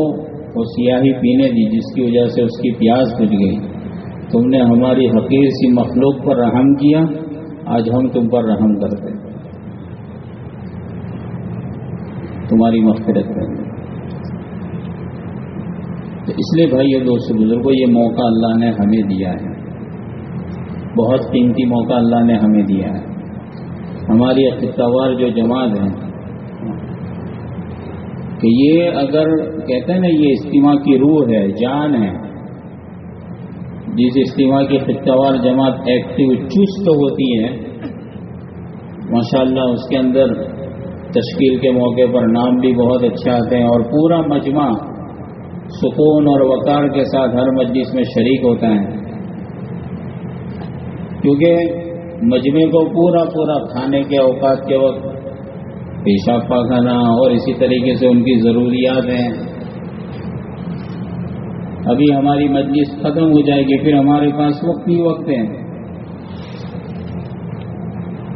وہ سیاہی پینے دی، جس کی وجہ سے اس کی پیاس بج گئی۔ تم نے ہماری حقیر سی مخلوق پر رحم کیا، آج ہم تم پر رحم کرتے تمہاری مغفرت کریں۔ تو اس لیے بھائی یہ دوست بزرگوں یہ موقع اللہ نے ہمیں دیا ہے۔ بہت قیمتی موقع اللہ نے ہمیں دیا ہے۔ ہماری اختوار جو جماعت ہیں کہ یہ اگر کہتے ہیں نا یہ اجتماع کی روح ہے، جان ہے جس اجتماع کی خطوار جماعت ایکٹیو چست ہوتی ہے ماشاءاللہ اس کے اندر تشکیل کے موقع پر نام بھی بہت اچھے آتے ہیں اور پورا مجمع سکون اور وقار کے ساتھ ہر مجلس میں شریک ہوتا ہے۔ کیونکہ مجمع کو پورا پورا کھانے کے اوقات کے وقت پیشاب پاخانہ اور اسی طریقے سے ان کی ضروریات ہیں۔ ابھی ہماری مجلس ختم ہو جائے گی، پھر ہمارے پاس وقت ہی وقت ہے۔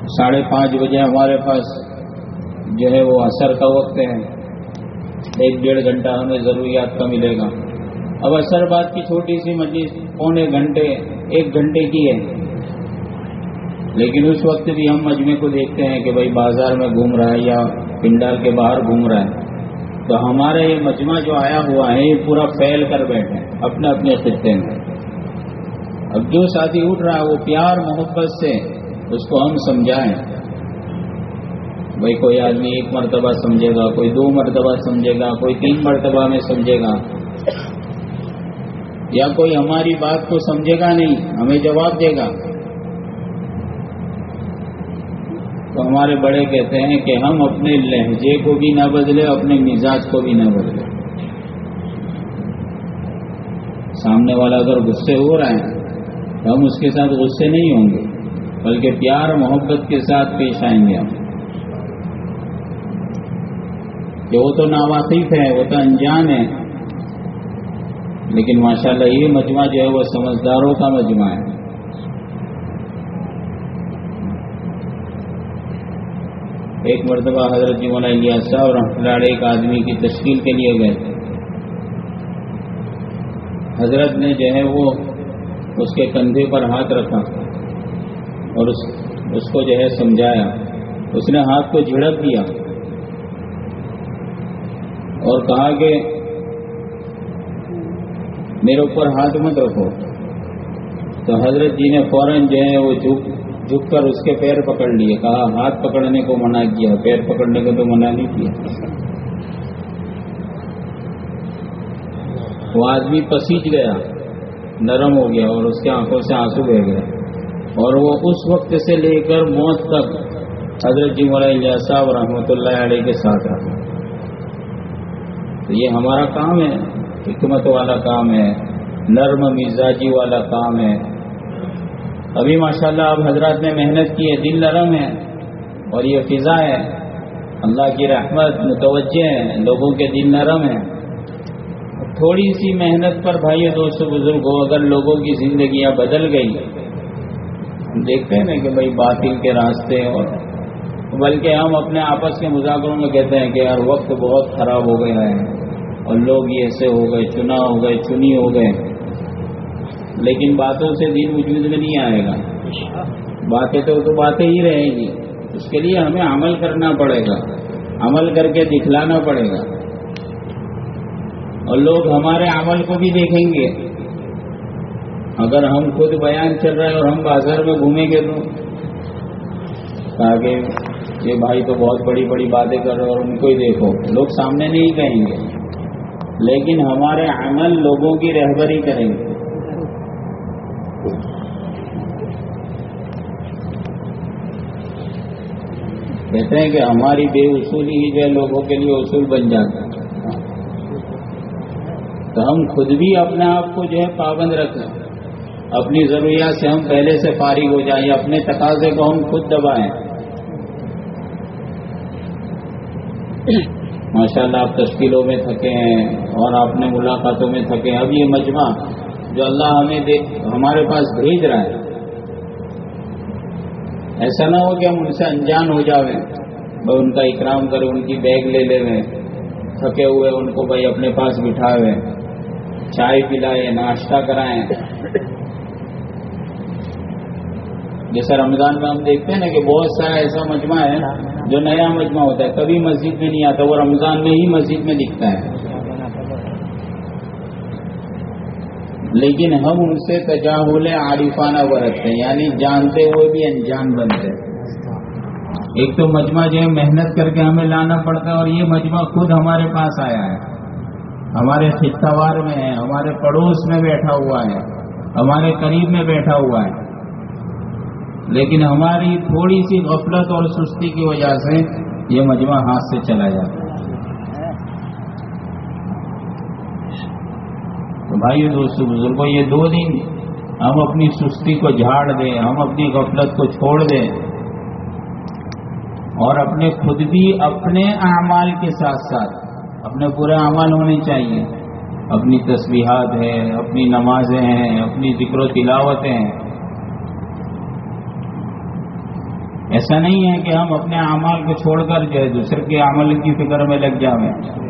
ساڑھے پانچ بجے ہمارے پاس جو ہے وہ اثر کا وقت ہے۔ ایک ڈیڑھ گھنٹہ ہمیں ضروریات کا ملے گا۔ اب اثر بات کی چھوٹی سی مجلس پونے گھنٹے، ایک گھنٹے کی ہے۔ لیکن اس وقت بھی ہم مجمع کو دیکھتے ہیں کہ بھائی بازار میں گھوم رہا ہے یا پنڈال کے باہر گھوم رہا ہے۔ تو ہمارا یہ مجمع جو آیا ہوا ہے، یہ پورا پھیل کر بیٹھے ہیں، اپنے اپنے خطے میں۔ اب جو ساتھی اٹھ رہا ہے، وہ پیار، محبت سے اس کو ہم سمجھائیں۔ بھائی کوئی آدمی ایک مرتبہ سمجھے گا، کوئی دو مرتبہ سمجھے گا، کوئی تین مرتبہ میں سمجھے گا۔ یا کوئی ہماری بات کو سمجھے گا نہیں، ہمیں جواب دے گا۔ تو ہمارے بڑے کہتے ہیں کہ ہم اپنے لہجے کو بھی نہ بدلے اپنے مزاج کو بھی نہ بدلے۔ سامنے والا اگر غصے ہو رہا ہے تو ہم اس کے ساتھ غصے نہیں ہوں گے، بلکہ پیار محبت کے ساتھ پیش آئیں گے ہم۔ کہ وہ تو ناواقف ہے وہ تو انجان ہے لیکن ماشاءاللہ یہ مجمع جو ہے، وہ سمجھداروں کا مجمع ہے۔ ایک مرتبہ حضرت جی مولا صاحب اور اللہ ایک آدمی کی تشکیل کے لیے گئے۔ حضرت نے جو ہے وہ اس کے کندھے پر ہاتھ رکھا اور اس اس کو جو ہے سمجھایا۔ اس نے ہاتھ کو جھڑک دیا اور کہا کہ میرے اوپر ہاتھ مت رکھو۔ تو حضرت جی نے فوراً جو ہے وہ جھک جھک کر اس کے پیر پکڑ لیے۔ کہا، ہاتھ پکڑنے کو منع کیا، پیر پکڑنے کو تو منع نہیں کیا۔ وہ آدمی پسیج گیا، نرم ہو گیا اور اس کے آنکھوں سے آنسو بہ گئے۔ اور وہ اس وقت سے لے کر موت تک حضرت جی مولا صاحب رحمۃ اللہ علیہ کے ساتھ رہا۔ تو یہ ہمارا کام ہے، حکمت والا کام ہے، نرم مزاجی والا کام ہے۔ ابھی ماشاءاللہ اب حضرات نے محنت کی ہے، دل نرم ہے اور یہ فضا ہے۔ اللہ کی رحمت، متوجہ ہے، لوگوں کے دل نرم ہے۔ تھوڑی سی محنت پر بھائی دوست بزرگ ہو، اگر لوگوں کی زندگیاں بدل گئی، ہم دیکھتے ہیں نا کہ بھائی باطل کے راستے اور بلکہ ہم اپنے آپس کے مذاکروں میں کہتے ہیں کہ یار وقت بہت خراب ہو گیا ہے اور لوگ ایسے ہو گئے، چنا ہو گئے، چنی ہو گئے۔ لیکن باتوں سے دن وجود میں نہیں آئے گا۔ باتیں تو تو باتیں ہی رہیں گی۔ اس کے لیے ہمیں عمل کرنا پڑے گا۔ عمل کر کے دکھلانا پڑے گا۔ اور لوگ ہمارے عمل کو بھی دیکھیں گے۔ اگر ہم خود بیان چل رہے اور ہم بازار میں گھومیں گے تو۔ تاکہ یہ بھائی تو بہت بڑی بڑی باتیں کر رہے اور ان کو ہی دیکھو۔ لوگ سامنے نہیں کہیں گے۔ لیکن ہمارے عمل لوگوں کی رہبری کریں گے۔ کہتے ہیں کہ ہماری بے اصولی ہی جو ہے لوگوں کے لیے اصول بن جاتا ہے۔ تو ہم خود بھی اپنے آپ کو جو ہے پابند رکھیں۔ اپنی ضروریات سے ہم پہلے سے فارغ ہو جائیں، اپنے تقاضے کو ہم خود دبائیں۔ ماشاء اللہ آپ تشکیلوں میں تھکے ہیں اور آپ نے ملاقاتوں میں تھکے اب یہ مجمع جو اللہ ہمیں ہمارے پاس بھیج رہا ہے۔ ایسا نہ ہو کہ ہم ان سے انجان ہو جاویں۔ بھائی ان کا اکرام کرے، ان کی بیگ لے لے ہوئے تھکے ہوئے ان کو بھائی اپنے پاس بٹھا ہوئے چائے پلائے ناشتہ کرائیں۔ جیسے رمضان میں ہم دیکھتے ہیں نا کہ بہت سارا ایسا مجمع ہے جو نیا مجمع ہوتا ہے۔ کبھی مسجد میں نہیں آتا، وہ رمضان میں ہی مسجد میں دکھتا ہے۔ لیکن ہم ان سے تجاہل عارفانہ برتتے ہیں یعنی جانتے ہوئے بھی انجان بنتے ایک تو مجمع جو ہے، محنت کر کے ہمیں لانا پڑتا ہے اور یہ مجمع خود ہمارے پاس آیا ہے۔ ہمارے خطوار میں ہے، ہمارے پڑوس میں بیٹھا ہوا ہے، ہمارے قریب میں بیٹھا ہوا ہے۔ لیکن ہماری تھوڑی سی غفلت اور سستی کی وجہ سے یہ مجمع ہاتھ سے چلا جاتا ہے تو بھائی دوستوں بزرگوں، یہ دو دن ہم اپنی سستی کو جھاڑ دیں، ہم اپنی غفلت کو چھوڑ دیں اور اپنے خود بھی اپنے اعمال کے ساتھ ساتھ، اپنے پورے اعمال ہونے چاہیے۔ اپنی تسبیحات ہیں، اپنی نمازیں ہیں، اپنی ذکر و تلاوتیں ہیں۔ ایسا نہیں ہے کہ ہم اپنے اعمال کو چھوڑ کر جو ہے دوسرے کے عمل کی فکر میں لگ جاویں۔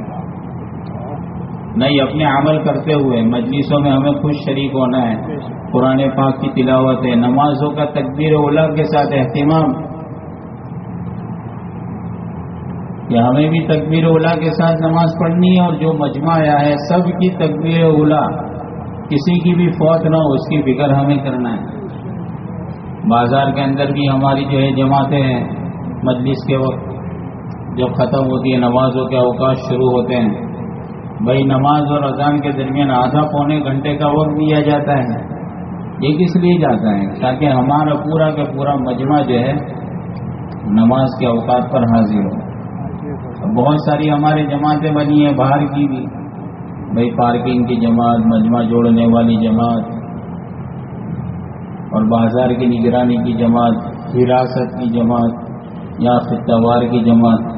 نہیں، اپنے عمل کرتے ہوئے، مجلسوں میں ہمیں خوش شریک ہونا ہے، قرآن پاک کی تلاوت ہے، نمازوں کا تکبیر اولا کے ساتھ اہتمام۔ کہ ہمیں بھی تکبیر اولا کے ساتھ نماز پڑھنی ہے اور جو مجمع آیا ہے، سب کی تکبیر اولا۔ کسی کی بھی فوت نہ ہو، اس کی فکر ہمیں کرنا ہے۔ بازار کے اندر بھی ہماری جو ہے جماعتیں ہیں، مجلس کے وقت جب ختم ہوتی ہے، نمازوں کے اوقات شروع ہوتے ہیں۔ بھائی نماز اور اذان کے درمیان آدھا پونے گھنٹے کا وقت دیا جاتا ہے۔ یہ کس لیے جاتا ہے؟ تاکہ ہمارا پورا کا پورا مجمع جو ہے، نماز کے اوقات پر حاضر ہو۔ بہت ساری ہماری جماعتیں بنی ہیں، باہر کی بھی۔ بھائی پارکنگ کی جماعت، مجمع جوڑنے والی جماعت۔ اور بازار کی نگرانی کی جماعت، حراست کی جماعت یا فتوار کی جماعت۔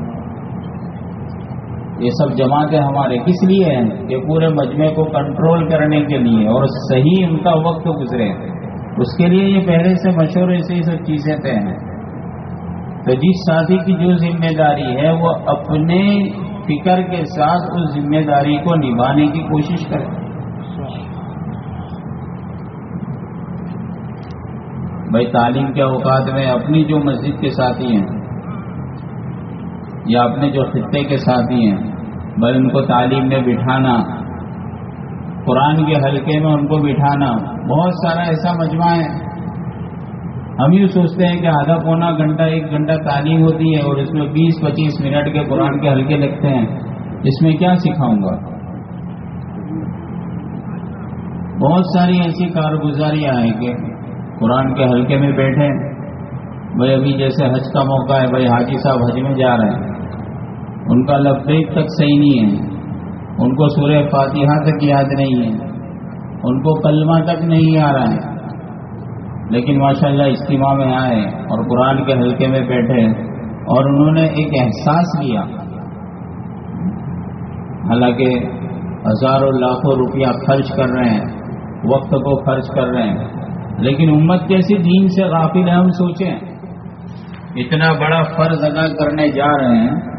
یہ سب جماعتیں ہمارے کس لیے ہیں؟ کہ پورے مجمع کو کنٹرول کرنے کے لیے اور صحیح ان کا وقت گزرے۔ اس کے لیے یہ پہلے سے مشورے سے یہ سب چیزیں طے ہیں۔ تو جس ساتھی کی جو ذمہ داری ہے، وہ اپنے فکر کے ساتھ اس ذمہ داری کو نبھانے کی کوشش کرے۔ بھائی، تعلیم کے اوقات میں اپنی جو مسجد کے ساتھی ہیں یا اپنے جو خطے کے ساتھی ہیں بھائی ان کو تعلیم میں بٹھانا۔ قرآن کے حلقے میں ان کو بٹھانا۔ بہت سارا ایسا مجمع ہے۔ ہم یوں سوچتے ہیں کہ آدھا پونا گھنٹہ، ایک گھنٹہ تعلیم ہوتی ہے اور اس میں بیس، پچیس منٹ کے قرآن کے حلقے لگتے ہیں۔ اس میں کیا سکھاؤں گا؟ بہت ساری ایسی کارگزاریاں ہیں کہ قرآن کے حلقے میں بیٹھے۔ بھائی ابھی جیسے حج کا موقع ہے، بھائی حاجی صاحب حج میں جا رہے ہیں۔ ان کا لبیک تک صحیح نہیں ہے۔ ان کو سورہ فاتحہ تک یاد نہیں ہے۔ ان کو کلمہ تک نہیں آ رہا ہے۔ لیکن ماشاءاللہ اللہ اجتماع میں آئے اور قرآن کے حلقے میں بیٹھے اور انہوں نے ایک احساس لیا حالانکہ ہزاروں لاکھوں روپیہ خرچ کر رہے ہیں، وقت کو خرچ کر رہے ہیں۔ لیکن امت کیسی دین سے غافل ہے ہم سوچیں۔ اتنا بڑا فرض ادا کرنے جا رہے ہیں۔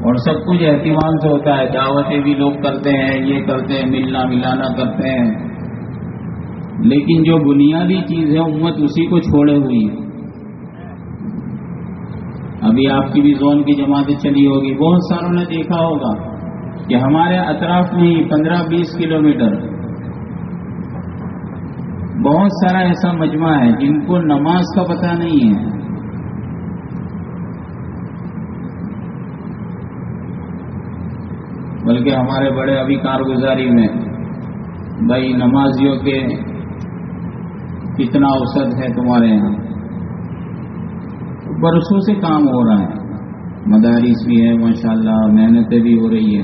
اور سب کچھ اہتمام سے ہوتا ہے، دعوتیں بھی لوگ کرتے ہیں، یہ کرتے ہیں، ملنا ملانا کرتے ہیں۔ لیکن جو بنیادی چیز ہے، امت اسی کو چھوڑے ہوئی ہے۔ ابھی آپ کی بھی زون کی جماعتیں چلی ہوگی۔ بہت ساروں نے دیکھا ہوگا کہ ہمارے اطراف میں ہی پندرہ بیس کلو میٹر بہت سارا ایسا مجمع ہے جن کو نماز کا پتہ نہیں ہے۔ بلکہ ہمارے بڑے ابھی کارگزاری میں بھائی نمازیوں کے کتنا اوسط ہے تمہارے یہاں؟ برسوں سے کام ہو رہا ہے۔ مدارس بھی ہے ماشاءاللہ، محنتیں بھی ہو رہی ہے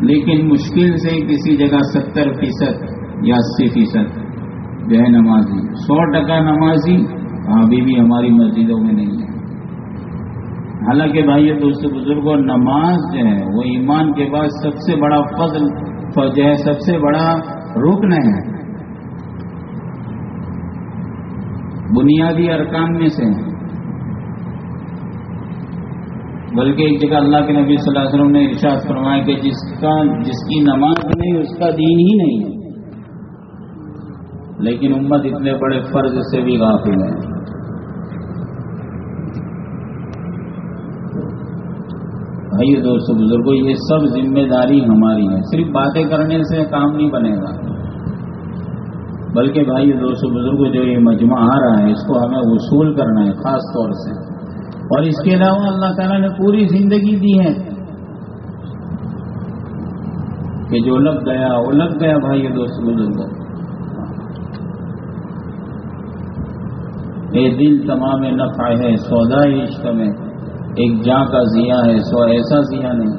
لیکن مشکل سے کسی جگہ ستر فیصد یا اسی فیصد جو ہے نمازی۔ سو ٹکا نمازی، ابھی بھی ہماری مسجدوں میں نہیں ہے۔ حالانکہ بھائی دوست بزرگوں نماز جو ہے وہ ایمان کے بعد سب سے بڑا فضل جو ہے سب سے بڑا رکن ہے۔ بنیادی ارکان میں سے۔ بلکہ ایک جگہ اللہ کے نبی صلی اللہ علیہ وسلم نے ارشاد فرمایا کہ جس کا جس کی نماز نہیں، اس کا دین ہی نہیں۔ ہے لیکن امت اتنے بڑے فرض سے بھی غافل ہے۔ بھائی دوستوں بزرگوں، یہ سب ذمہ داری ہماری ہے۔ صرف باتیں کرنے سے کام نہیں بنے گا۔ بلکہ بھائی دوستوں بزرگوں، جو یہ مجمع آ رہا ہے، اس کو ہمیں وصول کرنا ہے، خاص طور سے۔ اور اس کے علاوہ اللہ تعالیٰ نے پوری زندگی دی ہے کہ جو لگ گیا، وہ لگ گیا بھائی دوست بزرگوں۔ اے دل تمام نفع ہے سودا عشق میں۔ ایک جاں کا زیا ہے، سو ایسا زیا نہیں۔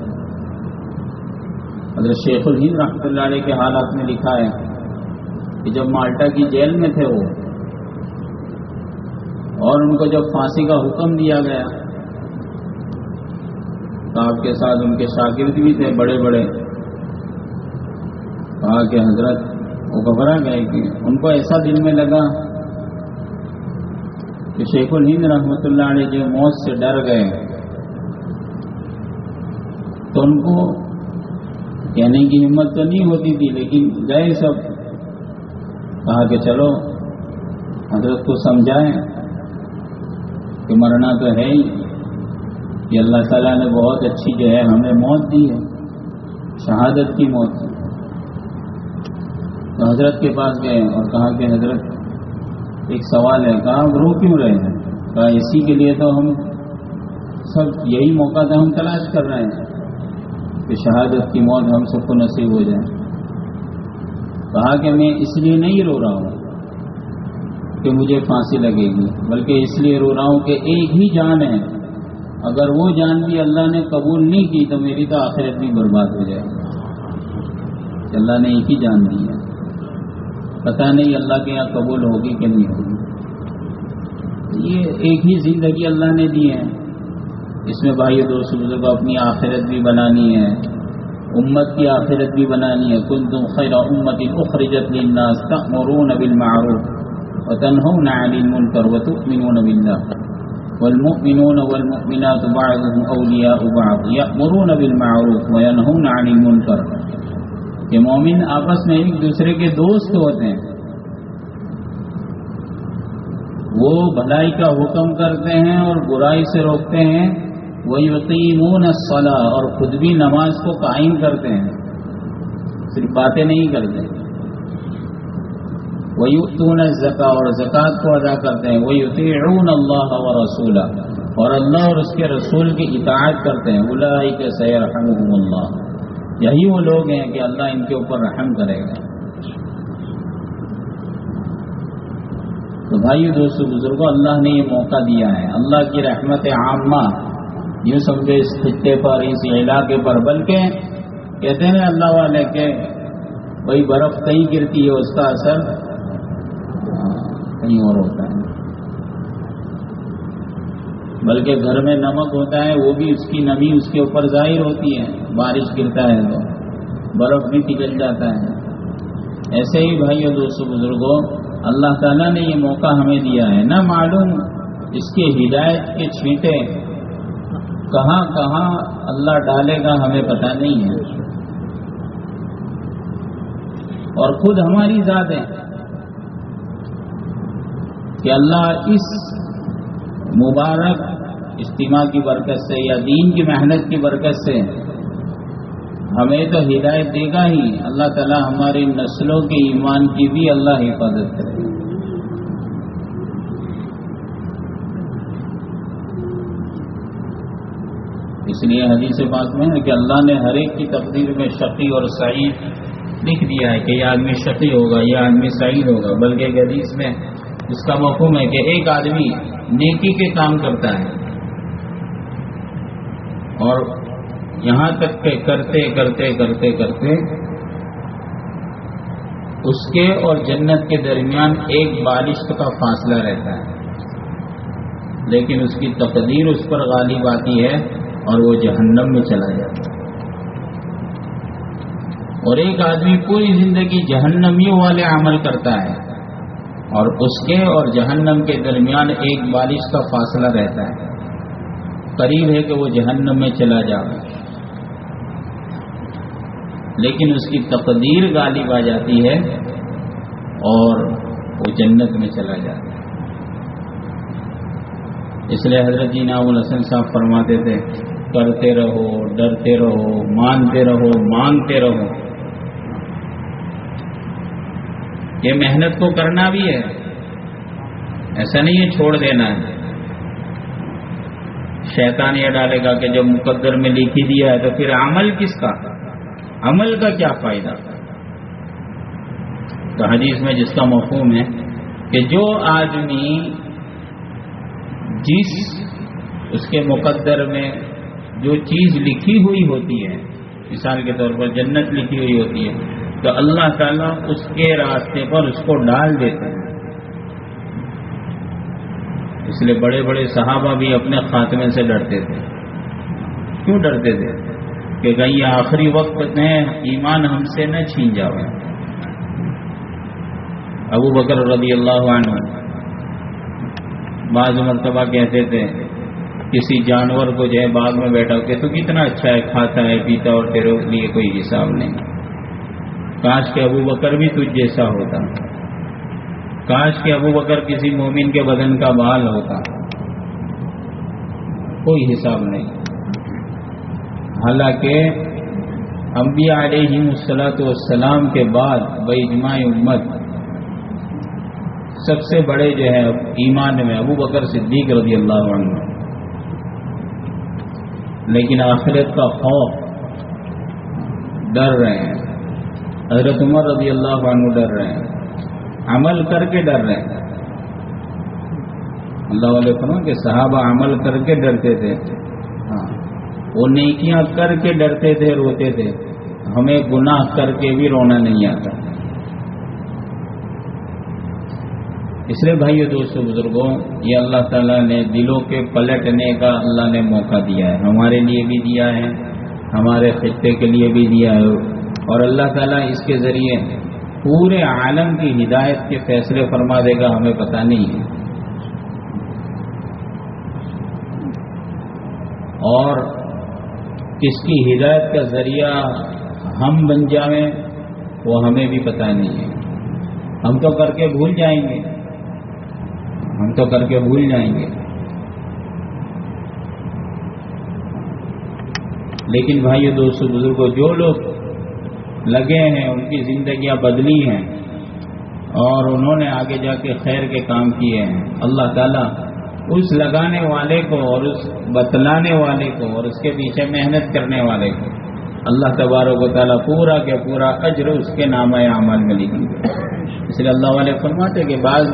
اگر شیخ الہند رحمۃ اللہ علیہ کے حالات میں لکھا ہے کہ جب مالٹا کی جیل میں تھے وہ، اور ان کو جب پھانسی کا حکم دیا گیا تو آپ کے ساتھ ان کے شاگرد بھی تھے، بڑے بڑے۔ کہا کہ حضرت، وہ گھبرا گئے کہ ان کو ایسا دل میں لگا کہ شیخ الہند رحمۃ اللہ علیہ جو موت سے ڈر گئے۔ تو ان کو یعنی کہنے کی ہمت تو نہیں ہوتی تھی، لیکن گئے سب۔ کہا کہ چلو، حضرت کو سمجھائیں کہ مرنا تو ہے ہی۔ کہ اللہ تعالیٰ نے بہت اچھی جو ہے ہمیں موت دی ہے، شہادت کی موت تو حضرت کے پاس گئے اور کہا کہ حضرت، ایک سوال ہے، کہا رو کیوں رہے ہیں؟ کہا، اسی کے لیے تو ہم سب یہی موقع تھا، ہم تلاش کر رہے ہیں۔ کہ شہادت کی موت ہم سب کو نصیب ہو جائے۔ کہا کہ میں اس لیے نہیں رو رہا ہوں کہ مجھے پھانسی لگے گی، بلکہ اس لیے رو رہا ہوں کہ ایک ہی جان ہے۔ اگر وہ جان بھی اللہ نے قبول نہیں کی تو میری تو آخرت بھی برباد ہو جائے۔ گی اللہ نے ایک ہی جان دی ہے۔ پتہ نہیں اللہ کے یہاں قبول ہوگی کہ نہیں ہوگی۔ یہ ایک ہی زندگی اللہ نے دی ہے۔ اس میں بھائی دوست بزرگ اپنی آخرت بھی بنانی ہے، امت کی آخرت بھی بنانی ہے۔ کل تم خیر امت اخرجت للناس تأمرون بالمعروف وتنهون عن المنكر وتؤمنون بالله والمؤمنون والمؤمنات بعضهم أولياء بعض يأمرون بالمعروف وينهون عن المنكر کہ مومن آپس میں ایک دوسرے کے دوست ہوتے ہیں۔ وہ بھلائی کا حکم کرتے ہیں اور برائی سے روکتے ہیں۔ وہ یقین اور خود بھی نماز کو قائم کرتے ہیں۔ صرف باتیں نہیں کرتے۔ وہی زکا اور زکوٰۃ کو ادا کرتے ہیں۔ وہی یتیعون اللہ و رسول اور اللہ اور اس کے رسول کی اطاعت کرتے ہیں۔ اللہ کے سیر اللہ۔ یہی وہ لوگ ہیں کہ اللہ ان کے اوپر رحم کرے گا۔ تو بھائی، دوستو بزرگوں اللہ نے یہ موقع دیا ہے۔ اللہ کی رحمت عامہ یوں سمجھے اس خطے پر، اس علاقے پر، بلکہ کہتے ہیں اللہ والے کہ بھائی برف کہیں گرتی ہے، اس کا اثر کہیں اور ہوتا ہے۔ بلکہ گھر میں نمک ہوتا ہے، وہ بھی اس کی نمی اس کے اوپر ظاہر ہوتی ہے۔ بارش گرتا ہے تو برف بھی پگل جاتا ہے۔ ایسے ہی بھائی اور دوستوں بزرگوں اللہ تعالیٰ نے یہ موقع ہمیں دیا ہے۔ نہ معلوم اس کے ہدایت کے چھینٹے کہاں کہاں اللہ ڈالے گا ہمیں پتہ نہیں ہے۔ اور خود ہماری ذات ہے کہ اللہ اس مبارک اجتماع کی برکت سے یا دین کی محنت کی برکت سے ہمیں تو ہدایت دے گا ہی۔ اللہ تعالی ہماری نسلوں کے ایمان کی بھی اللہ حفاظت کرے۔ اس لیے حدیث بات میں ہے کہ اللہ نے ہر ایک کی تقدیر میں شقی اور سعید لکھ دیا ہے کہ یہ آدمی شقی ہوگا، یہ آدمی سعید ہوگا، بلکہ حدیث میں اس کا مفہوم ہے کہ ایک آدمی نیکی کے کام کرتا ہے۔ اور یہاں تک کہ کرتے کرتے کرتے کرتے اس کے اور جنت کے درمیان ایک بارش کا فاصلہ رہتا ہے۔ لیکن اس کی تقدیر اس پر غالب آتی ہے اور وہ جہنم میں چلا جاتا ہے۔ اور ایک آدمی پوری زندگی جہنمیوں والے عمل کرتا ہے اور اس کے اور جہنم کے درمیان ایک بارش کا فاصلہ رہتا ہے۔ قریب ہے کہ وہ جہنم میں چلا جائے۔ لیکن اس کی تقدیر غالب آ جاتی ہے اور وہ جنت میں چلا جاتا ہے۔ اس لیے حضرت جی نام الحسن صاحب فرماتے تھے کرتے رہو، ڈرتے رہو، مانتے رہو، مانگتے رہو۔ یہ محنت کو کرنا بھی ہے۔ ایسا نہیں ہے چھوڑ دینا۔ ہے شیطان یہ ڈالے گا کہ جب مقدر میں لکھی دیا ہے تو پھر عمل کس کا؟ عمل کا کیا فائدہ؟ تو حدیث میں جس کا مفہوم ہے کہ جو آدمی جس اس کے مقدر میں جو چیز لکھی ہوئی ہوتی ہے، مثال کے طور پر جنت لکھی ہوئی ہوتی ہے، تو اللہ تعالیٰ اس کے راستے پر اس کو ڈال دیتے ہیں اس لیے بڑے بڑے صحابہ بھی اپنے خاتمے سے ڈرتے تھے۔ کیوں ڈرتے تھے؟ کہ کہیں آخری وقت میں ایمان ہم سے نہ چھین جاؤ ابو بکر رضی اللہ عنہ بعض مرتبہ کہتے تھے کسی جانور کو جو ہے باغ میں بیٹھا کہ تو کتنا اچھا ہے، کھاتا ہے، پیتا اور تیرے لیے کوئی حساب نہیں۔ کاش کے ابو بکر بھی تجھ جیسا ہوتا۔ کاش کے ابو بکر کسی مومن کے بدن کا بال ہوتا۔ کوئی حساب نہیں۔ حالانکہ انبیاء علیہ مسلاط والسلام کے بعد اجماع امت سب سے بڑے جو ہے ایمان میں ابو بکر صدیق رضی اللہ عنہ۔ لیکن آخرت کا خوف ڈر رہے ہیں۔ حضرت عمر رضی اللہ عنہ ڈر رہے ہیں۔ عمل کر کے ڈر رہے ہیں۔ اللہ علیہ وسلم کہ صحابہ عمل کر کے ڈرتے تھے۔ ہاں وہ نیکیاں کر کے ڈرتے تھے، روتے تھے۔ ہمیں گناہ کر کے بھی رونا نہیں آتا۔ اس لیے بھائی دوستوں بزرگوں، یہ اللہ تعالیٰ نے دلوں کے پلٹنے کا اللہ نے موقع دیا ہے۔ ہمارے لیے بھی دیا ہے، ہمارے خطے کے لیے بھی دیا ہے۔ اور اللہ تعالیٰ اس کے ذریعے پورے عالم کی ہدایت کے فیصلے فرما دے گا، ہمیں پتہ نہیں ہے۔ اور کس کی ہدایت کا ذریعہ ہم بن جائیں، وہ ہمیں بھی پتہ نہیں ہے۔ ہم تو کر کے بھول جائیں گے۔ ہم تو کر کے بھول جائیں گے۔ لیکن بھائی دوستوں بزرگوں، جو لوگ لگے ہیں، ان کی زندگیاں بدلی ہیں اور انہوں نے آگے جا کے خیر کے کام کیے ہیں۔ اللہ تعالیٰ اس لگانے والے کو اور اس بتلانے والے کو اور اس کے پیچھے محنت کرنے والے کو اللہ تبارک و تعالیٰ پورا کے پورا اجر اس کے نام عمل میں لکھیں گے۔ اس لیے اللہ والے فرماتے کہ بعض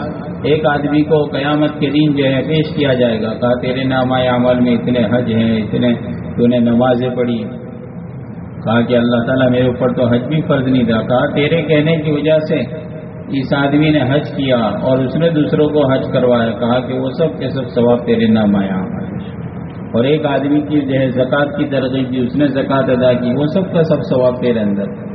ایک آدمی کو قیامت کے دن جو ہے پیش کیا جائے گا، کہا تیرے نام عمل میں اتنے حج ہیں، اتنے تو نے نمازیں پڑھی۔ کہا کہ اللہ تعالیٰ میرے اوپر تو حج بھی فرض نہیں تھا۔ کہا تیرے کہنے کی وجہ سے اس آدمی نے حج کیا اور اس نے دوسروں کو حج کروایا۔ کہا کہ وہ سب کے سب ثواب تیرے نام آیا اور ایک آدمی کی جو ہے زکوٰۃ کی ترغیب کی اس نے زکوٰۃ ادا کی، وہ سب کا سب ثواب تیرے اندر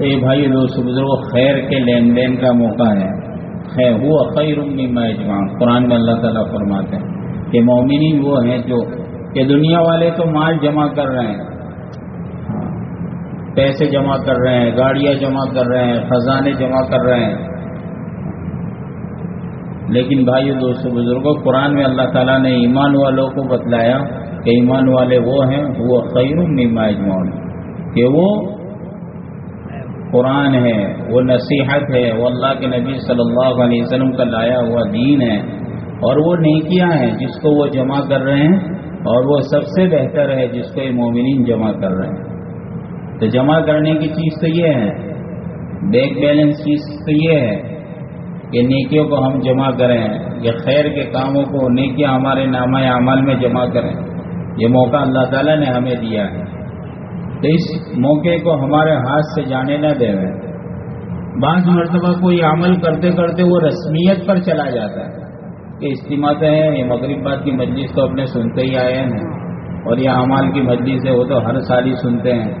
تو یہ بھائی دوست بزرگ خیر کے لین دین کا موقع ہے. خیر وہ خیر میں اجمان قرآن میں اللہ تعالیٰ فرماتے ہیں کہ مومنی وہ ہیں جو کہ دنیا والے تو مال جمع کر رہے ہیں۔ پیسے جمع کر رہے ہیں، گاڑیاں جمع کر رہے ہیں، خزانے جمع کر رہے ہیں۔ لیکن بھائی دوستوں بزرگوں قرآن میں اللہ تعالیٰ نے ایمان والوں کو بتلایا کہ ایمان والے وہ ہیں وہ خیر مما اجمان کہ وہ قرآن ہے، وہ نصیحت ہے، وہ اللہ کے نبی صلی اللہ علیہ وسلم کا لایا ہوا دین ہے اور وہ نیکیاں ہیں جس کو وہ جمع کر رہے ہیں اور وہ سب سے بہتر ہے جس کو یہ مومنین جمع کر رہے ہیں۔ تو جمع کرنے کی چیز تو یہ ہے بینک بیلنس چیز تو یہ ہے کہ نیکیوں کو ہم جمع کریں یا خیر کے کاموں کو، نیکیاں ہمارے نامہ عمل میں جمع کریں۔ یہ موقع اللہ تعالیٰ نے ہمیں دیا ہے۔ تو اس موقع کو ہمارے ہاتھ سے جانے نہ دے رہے۔ بعض مرتبہ کوئی عمل کرتے کرتے وہ رسمیت پر چلا جاتا ہے۔ کہ اجتماع ہے، یہ مغرب باد کی مجلس تو اپنے سنتے ہی آئے ہیں۔ اور یہ اعمال کی مجلس ہے، وہ تو ہر سال ہی سنتے ہیں۔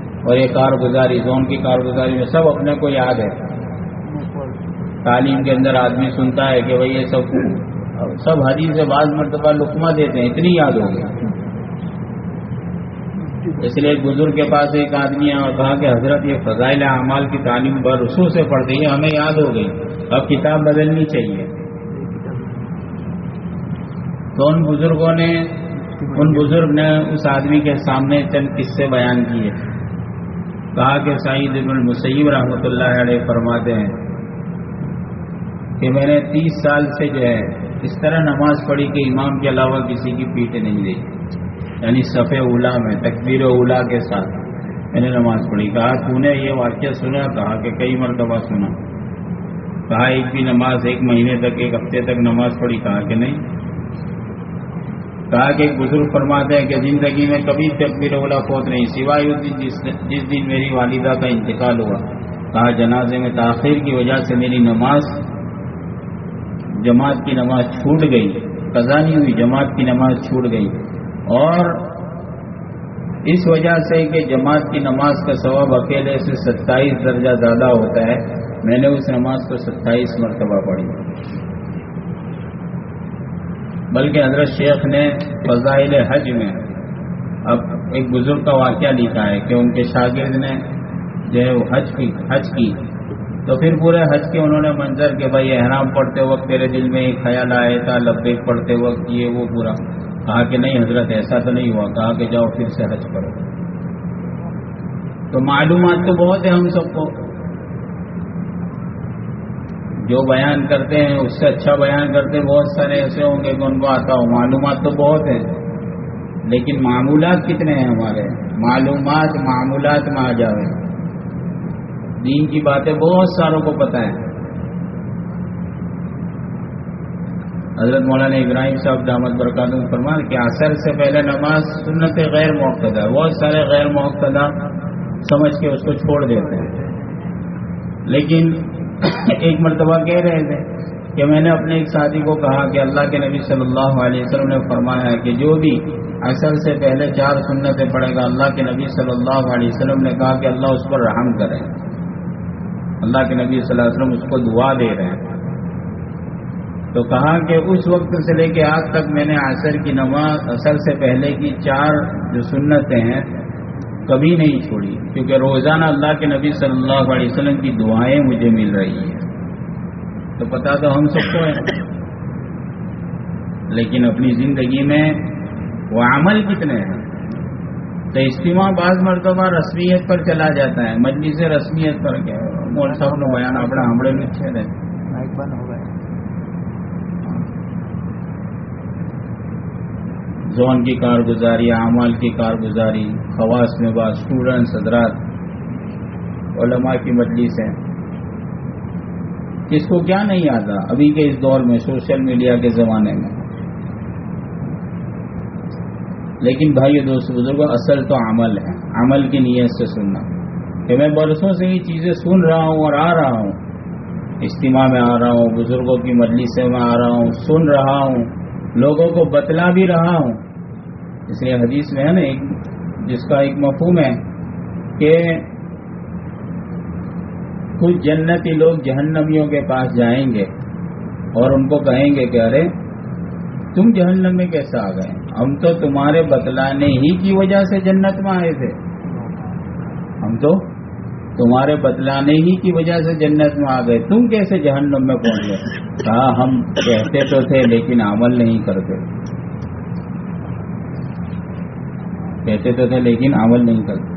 اور یہ کارگزاری، زون کی کارگزاری میں سب اپنے کو یاد ہے۔ تعلیم کے اندر آدمی سنتا ہے کہ بھائی یہ سب سب حدیث سے بعض مرتبہ لکما دیتے ہیں، اتنی یاد ہو گئی۔ اس لیے ایک بزرگ کے پاس ایک آدمی ہے اور کہا کہ حضرت، یہ فضائل اعمال کی تعلیم برسوں سے پڑھتے ہیں ہمیں یاد ہو گئی۔ اب کتاب بدلنی چاہیے۔ تو ان بزرگوں نے، ان بزرگ نے اس آدمی کے سامنے چند قصے بیان کیے۔ کہا کہ سعید ابن المسیب رحمۃ اللہ علیہ فرماتے ہیں کہ میں نے تیس سال سے جو ہے، اس طرح نماز پڑھی کہ امام کے علاوہ کسی کی پیٹ نہیں دیکھی۔ یعنی صفح اولا میں، تکبیر اولا کے ساتھ میں نے نماز پڑھی۔ کہا تو نے یہ واقعہ سنا۔ کہا کہ کئی مرتبہ سنا۔ کہا، ایک بھی نماز ایک مہینے تک، ایک ہفتے تک نماز پڑھی۔ کہا کہ نہیں۔ کہا کہ ایک بزرگ فرماتے ہیں کہ زندگی میں کبھی تکبیر اولا فوت نہیں، سوائے اس دن، جس دن میری والدہ کا انتقال ہوا۔ کہا، جنازے میں تاخیر کی وجہ سے میری نماز، جماعت کی نماز چھوٹ گئی۔ قضا نہیں ہوئی، جماعت کی نماز چھوٹ گئی۔ اور اس وجہ سے کہ جماعت کی نماز کا ثواب اکیلے سے ستائیس درجہ زیادہ ہوتا ہے، میں نے اس نماز کو ستائیس مرتبہ پڑھی۔ بلکہ حضرت شیخ نے فضائل حج میں اب ایک بزرگ کا واقعہ لکھا ہے کہ ان کے شاگرد نے جو ہے وہ حج کی حج کی۔ تو پھر پورے حج کے انہوں نے منظر کہ بھائی احرام پڑھتے وقت تیرے دل میں ایک خیال آیا تھا، لبیک پڑھتے وقت یہ وہ پورا۔ کہا کہ نہیں حضرت، ایسا تو نہیں ہوا، کہا کہ جاؤ پھر سے حج کرو۔ تو معلومات تو بہت ہیں ہم سب کو۔ جو بیان کرتے ہیں، اس سے اچھا بیان کرتے ہیں، بہت سارے ایسے ہوں گے کہ ان کو آتا ہو۔ معلومات تو بہت ہیں، لیکن معمولات کتنے ہیں ہمارے؟ معلومات معمولات میں آ جاوے۔ دین کی باتیں بہت ساروں کو پتہ ہے حضرت مولانا ابراہیم صاحب دامد برکات فرمان کہ اثر سے پہلے نماز سنت غیر موقع بہت سارے غیر موقع سمجھ کے اس کو چھوڑ دیتے ہیں۔ لیکن ایک مرتبہ کہہ رہے تھے کہ میں نے اپنے ایک ساتھی کو کہا کہ اللہ کے نبی صلی اللہ علیہ وسلم نے فرمایا کہ جو بھی اثر سے پہلے چار سنتیں پڑے گا، اللہ کے نبی صلی اللہ علیہ وسلم نے کہا کہ اللہ اس پر رحم کرے۔ اللہ کے نبی صلی اللہ علیہ وسلم اس کو دعا دے رہے ہیں۔ تو کہا کہ اس وقت سے لے کے آج تک میں نے عصر کی نماز اثر سے پہلے کی چار جو سنتیں ہیں کبھی نہیں چھوڑی، کیونکہ روزانہ اللہ کے نبی صلی اللہ علیہ وسلم کی دعائیں مجھے مل رہی ہیں۔ تو پتا تو ہم سب کو ہے۔ لیکن اپنی زندگی میں وہ عمل کتنے ہیں؟ تو اجتماع بعض مرتبہ رسمیت پر چلا جاتا ہے۔ مجلس رسمیت پر کیا؟ مول صاحب نے بیان اپنا ہمڑے میں چھ رہے زون کی کارگزاری، اعمال کی کارگزاری، خواص میں بعض اسٹوڈنٹس حضرات، علماء کی مجلس ہیں کس کو کیا نہیں آتا ابھی کے اس دور میں سوشل میڈیا کے زمانے میں۔ لیکن بھائی دوست بزرگوں اصل تو عمل ہے۔ عمل کی نیت سے سننا۔ کہ میں برسوں سے یہ چیزیں سن رہا ہوں اور آ رہا ہوں۔ اجتماع میں آ رہا ہوں، بزرگوں کی مجلسیں میں آ رہا ہوں، سن رہا ہوں۔ لوگوں کو بتلا بھی رہا ہوں۔ اس لیے حدیث میں ہے نا ایک، جس کا ایک مفہوم ہے کہ کچھ جنتی لوگ جہنمیوں کے پاس جائیں گے اور ان کو کہیں گے کہ ارے، تم جہنم میں کیسے آ گئے ہم تو تمہارے بتلانے ہی کی وجہ سے جنت میں آئے تھے۔ ہم تو تمہارے بتلانے ہی کی وجہ سے جنت میں آ گئے۔ تم کیسے جہنم میں پہنچ گئے؟ کہا، ہم کہتے تو تھے لیکن عمل نہیں کرتے۔ کہتے تو تھے لیکن عمل نہیں کرتے۔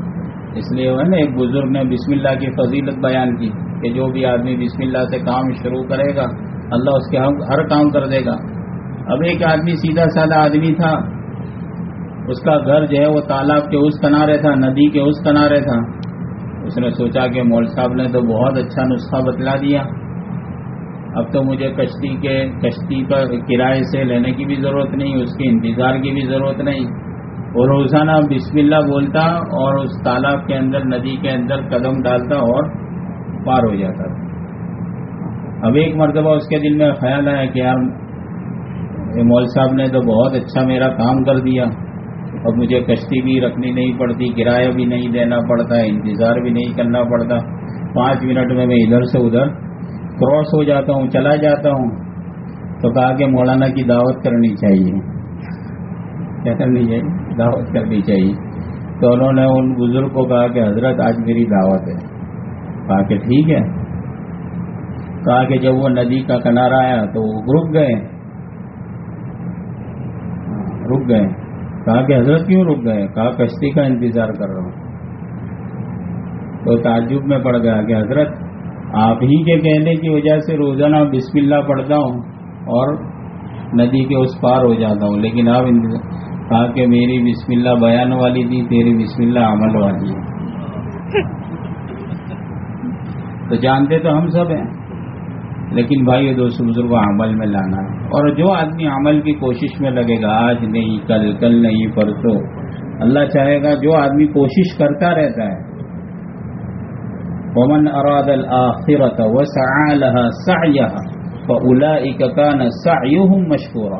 اس لیے وہ نا ایک بزرگ نے بسم اللہ کی فضیلت بیان کی کہ جو بھی آدمی بسم اللہ سے کام شروع کرے گا، اللہ اس کے ہر کام کر دے گا۔ اب ایک آدمی سیدھا سادہ آدمی تھا۔ اس کا گھر جو ہے وہ تالاب کے اس کنارے تھا، ندی کے اس کنارے تھا۔ اس نے سوچا کہ مول صاحب نے تو بہت اچھا نسخہ بتلا دیا۔ اب تو مجھے کشتی کے کشتی پر کرائے سے لینے کی بھی ضرورت نہیں، اس کے انتظار کی بھی ضرورت نہیں۔ اور روزانہ بسم اللہ بولتا اور اس تالاب کے اندر، ندی کے اندر قدم ڈالتا اور پار ہو جاتا اب ایک مرتبہ اس کے دل میں خیال آیا کہ یار مول صاحب نے تو بہت اچھا میرا کام کر دیا۔ اب مجھے کشتی بھی رکھنی نہیں پڑتی، کرایہ بھی نہیں دینا پڑتا، انتظار بھی نہیں کرنا پڑتا۔ پانچ منٹ میں میں ادھر سے ادھر کراس ہو جاتا ہوں، چلا جاتا ہوں۔ تو کہا کہ مولانا کی دعوت کرنی چاہیے۔ کیا کرنی چاہیے؟ دعوت کرنی چاہیے۔ تو انہوں نے ان بزرگ کو کہا کہ حضرت، آج میری دعوت ہے۔ کہا کہ ٹھیک ہے۔ کہا کہ جب وہ ندی کا کنارا آیا تو وہ رک گئے۔ ہاں، رک گئے۔ کہا کہ حضرت کیوں رک گئے؟ کہا کشتی کا انتظار کر رہا ہوں۔ تو تعجب میں پڑ گیا کہ حضرت، آپ ہی کے کہنے کی وجہ سے روزانہ بسم اللہ پڑھتا ہوں اور ندی کے اس پار ہو جاتا ہوں۔ لیکن آپ کہا کہ میری بسم اللہ بیان والی تھی، تیری بسم اللہ عمل والی ہے۔ تو جانتے تو ہم سب ہیں، لیکن بھائی دوست بزرگ عمل میں لانا۔ ہے اور جو آدمی عمل کی کوشش میں لگے گا، آج نہیں، کل کل نہیں، پرسوں۔ اللہ چاہے گا جو آدمی کوشش کرتا رہتا ہے۔ ومن اراد الاخرت وسعى لها سعيها فاولئك كان سعيهم مشكورا۔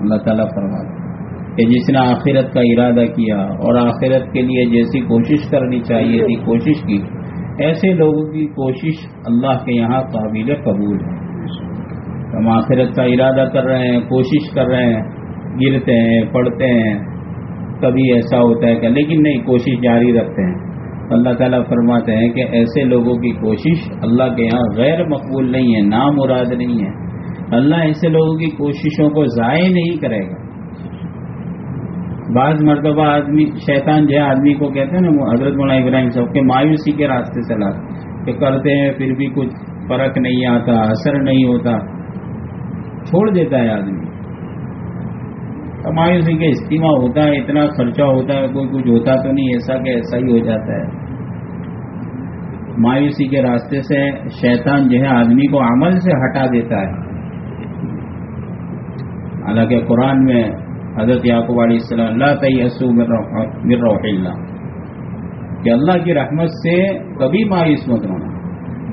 اللہ تعالیٰ فرماتا کہ جس نے آخرت کا ارادہ کیا اور آخرت کے لیے جیسی کوشش کرنی چاہیے تھی، کوشش کی۔ ایسے لوگوں کی کوشش اللہ کے یہاں قابل قبول ہے۔ ہم آخرت کا ارادہ کر رہے ہیں، کوشش کر رہے ہیں، گرتے ہیں، پڑھتے ہیں۔ کبھی ایسا ہوتا ہے کہ، لیکن نہیں، کوشش جاری رکھتے ہیں۔ اللہ تعالیٰ فرماتے ہیں کہ ایسے لوگوں کی کوشش اللہ کے یہاں غیر مقبول نہیں ہے، نامراد نہیں ہے۔ اللہ ایسے لوگوں کی کوششوں کو ضائع نہیں کرے گا۔ بعض مرتبہ آدمی، شیطان جو آدمی کو کہتے ہیں نا حضرت مولانا ابراہیم صاحب کے مایوسی کے راستے چلا کہ کرتے ہیں، پھر بھی کچھ فرق نہیں آتا، اثر نہیں ہوتا۔ چھوڑ دیتا ہے آدمی۔ مایوسی کا استعمال ہوتا ہے، اتنا خرچہ ہوتا ہے، کوئی کچھ ہوتا تو نہیں، ایسا کہ ایسا ہی ہو جاتا ہے۔ مایوسی کے راستے سے شیطان جو ہے آدمی کو عمل سے ہٹا دیتا ہے۔ حالانکہ قرآن میں حضرت یعقوب علیہ السلام اللہ تیسو مر روح اللہ۔ کہ اللہ کی رحمت سے کبھی مایوس مت ہونا۔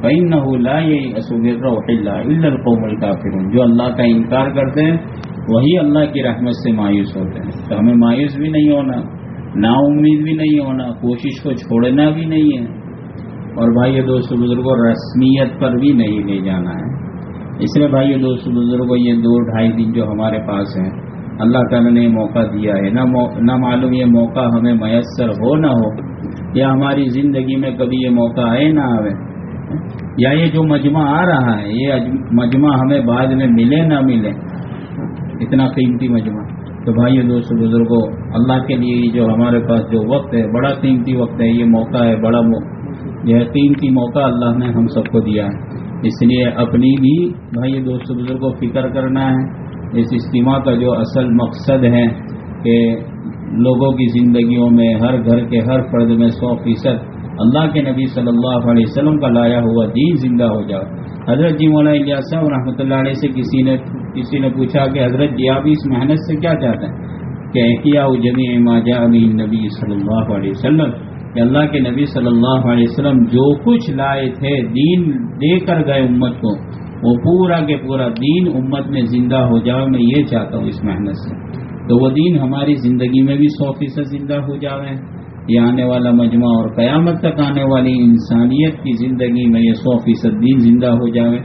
بین نہ روح اللہ القوم الکافر جو اللہ کا انکار کرتے ہیں، وہی اللہ کی رحمت سے مایوس ہوتے ہیں۔ تو ہمیں مایوس بھی نہیں ہونا نا امید بھی نہیں ہونا، کوشش کو چھوڑنا بھی نہیں ہے۔ اور بھائی دوست بزرگوں رسمیت پر بھی نہیں لے جانا ہے۔ اس لیے بھائی دوست بزرگوں یہ دو ڈھائی دن جو ہمارے پاس ہیں، اللہ تعالیٰ نے موقع دیا ہے۔ نہ معلوم یہ موقع ہمیں میسر ہو نہ ہو، یا ہماری زندگی میں کبھی یہ موقع آئے نہ آئے یا یہ جو مجمع آ رہا ہے، یہ مجمع ہمیں بعد میں ملے نہ ملے، اتنا قیمتی مجمع۔ تو بھائی دوست بزرگوں اللہ کے لیے جو ہمارے پاس جو وقت ہے، بڑا قیمتی وقت ہے، یہ موقع ہے، بڑا یہ قیمتی موقع اللہ نے ہم سب کو دیا ہے۔ اس لیے اپنی بھی بھائی دوست بزرگوں فکر کرنا ہے۔ اس اجتماع کا جو اصل مقصد ہے کہ لوگوں کی زندگیوں میں، ہر گھر کے ہر فرد میں سو فیصد اللہ کے نبی صلی اللہ علیہ وسلم کا لایا ہوا دین زندہ ہو جاؤ۔ حضرت جی مولانا صاحب رحمۃ اللہ علیہ سے کسی نے کسی نے پوچھا کہ حضرت جی آپ اس محنت سے کیا چاہتے ہیں؟ کہ کیا جمی ماجا نبی صلی اللہ علیہ وسلم؟ کہ اللہ کے نبی صلی اللہ علیہ وسلم جو کچھ لائے تھے دین دے کر گئے امت کو، وہ پورا کے پورا دین امت میں زندہ ہو جاؤ، میں یہ چاہتا ہوں اس محنت سے۔ تو وہ دین ہماری زندگی میں بھی سو فیصد زندہ ہو جاوے۔ یہ آنے والا مجمع اور قیامت تک آنے والی انسانیت کی زندگی میں یہ سو فیصد دین زندہ ہو جاوے۔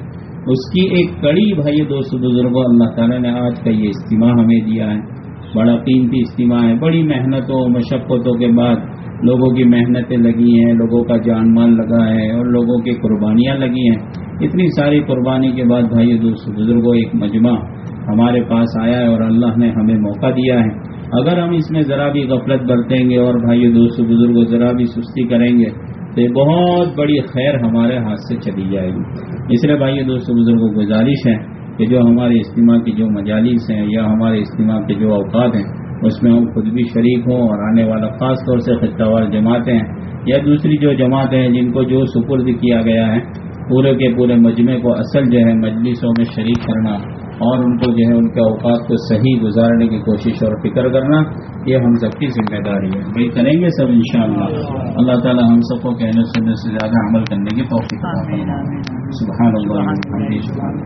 اس کی ایک کڑی بھائی دوست بزرگوں، اللہ تعالیٰ نے آج کا یہ اجتماع ہمیں دیا ہے۔ بڑا قیمتی اجتماع ہے۔ بڑی محنتوں مشقتوں کے بعد لوگوں کی محنتیں لگی ہیں، لوگوں کا جان مال لگا ہے اور لوگوں کی قربانیاں لگی ہیں۔ اتنی ساری قربانی کے بعد بھائی دوست بزرگوں، ایک مجمع ہمارے پاس آیا ہے اور اللہ نے ہمیں موقع دیا ہے۔ اگر ہم اس میں ذرا بھی غفلت برتیں گے اور بھائی دوست بزرگوں ذرا بھی سستی کریں گے، تو یہ بہت بڑی خیر ہمارے ہاتھ سے چلی جائے گی۔ اس لیے بھائی دوست بزرگوں گزارش ہے کہ جو ہمارے اجتماع کی جو مجالس ہیں یا ہمارے اجتماع کے جو اوقات ہیں، اس میں ہم خود بھی شریک ہوں اور آنے والا خاص طور سے خطہ وار جماعتیں ہیں، یا دوسری جو جماعتیں ہیں جن کو جو سپرد کیا گیا ہے، پورے کے پورے مجمع کو اصل جو ہے مجلسوں میں شریک کرنا اور ان کو جو ہے ان کے اوقات کو صحیح گزارنے کی کوشش اور فکر کرنا یہ ہم سب کی ذمہ داری ہے۔ بھائی کریں گے سب انشاءاللہ۔ اللہ تعالی ہم سب کو کہنے سننے سے زیادہ عمل کرنے کی توفیق سبحان اللہ۔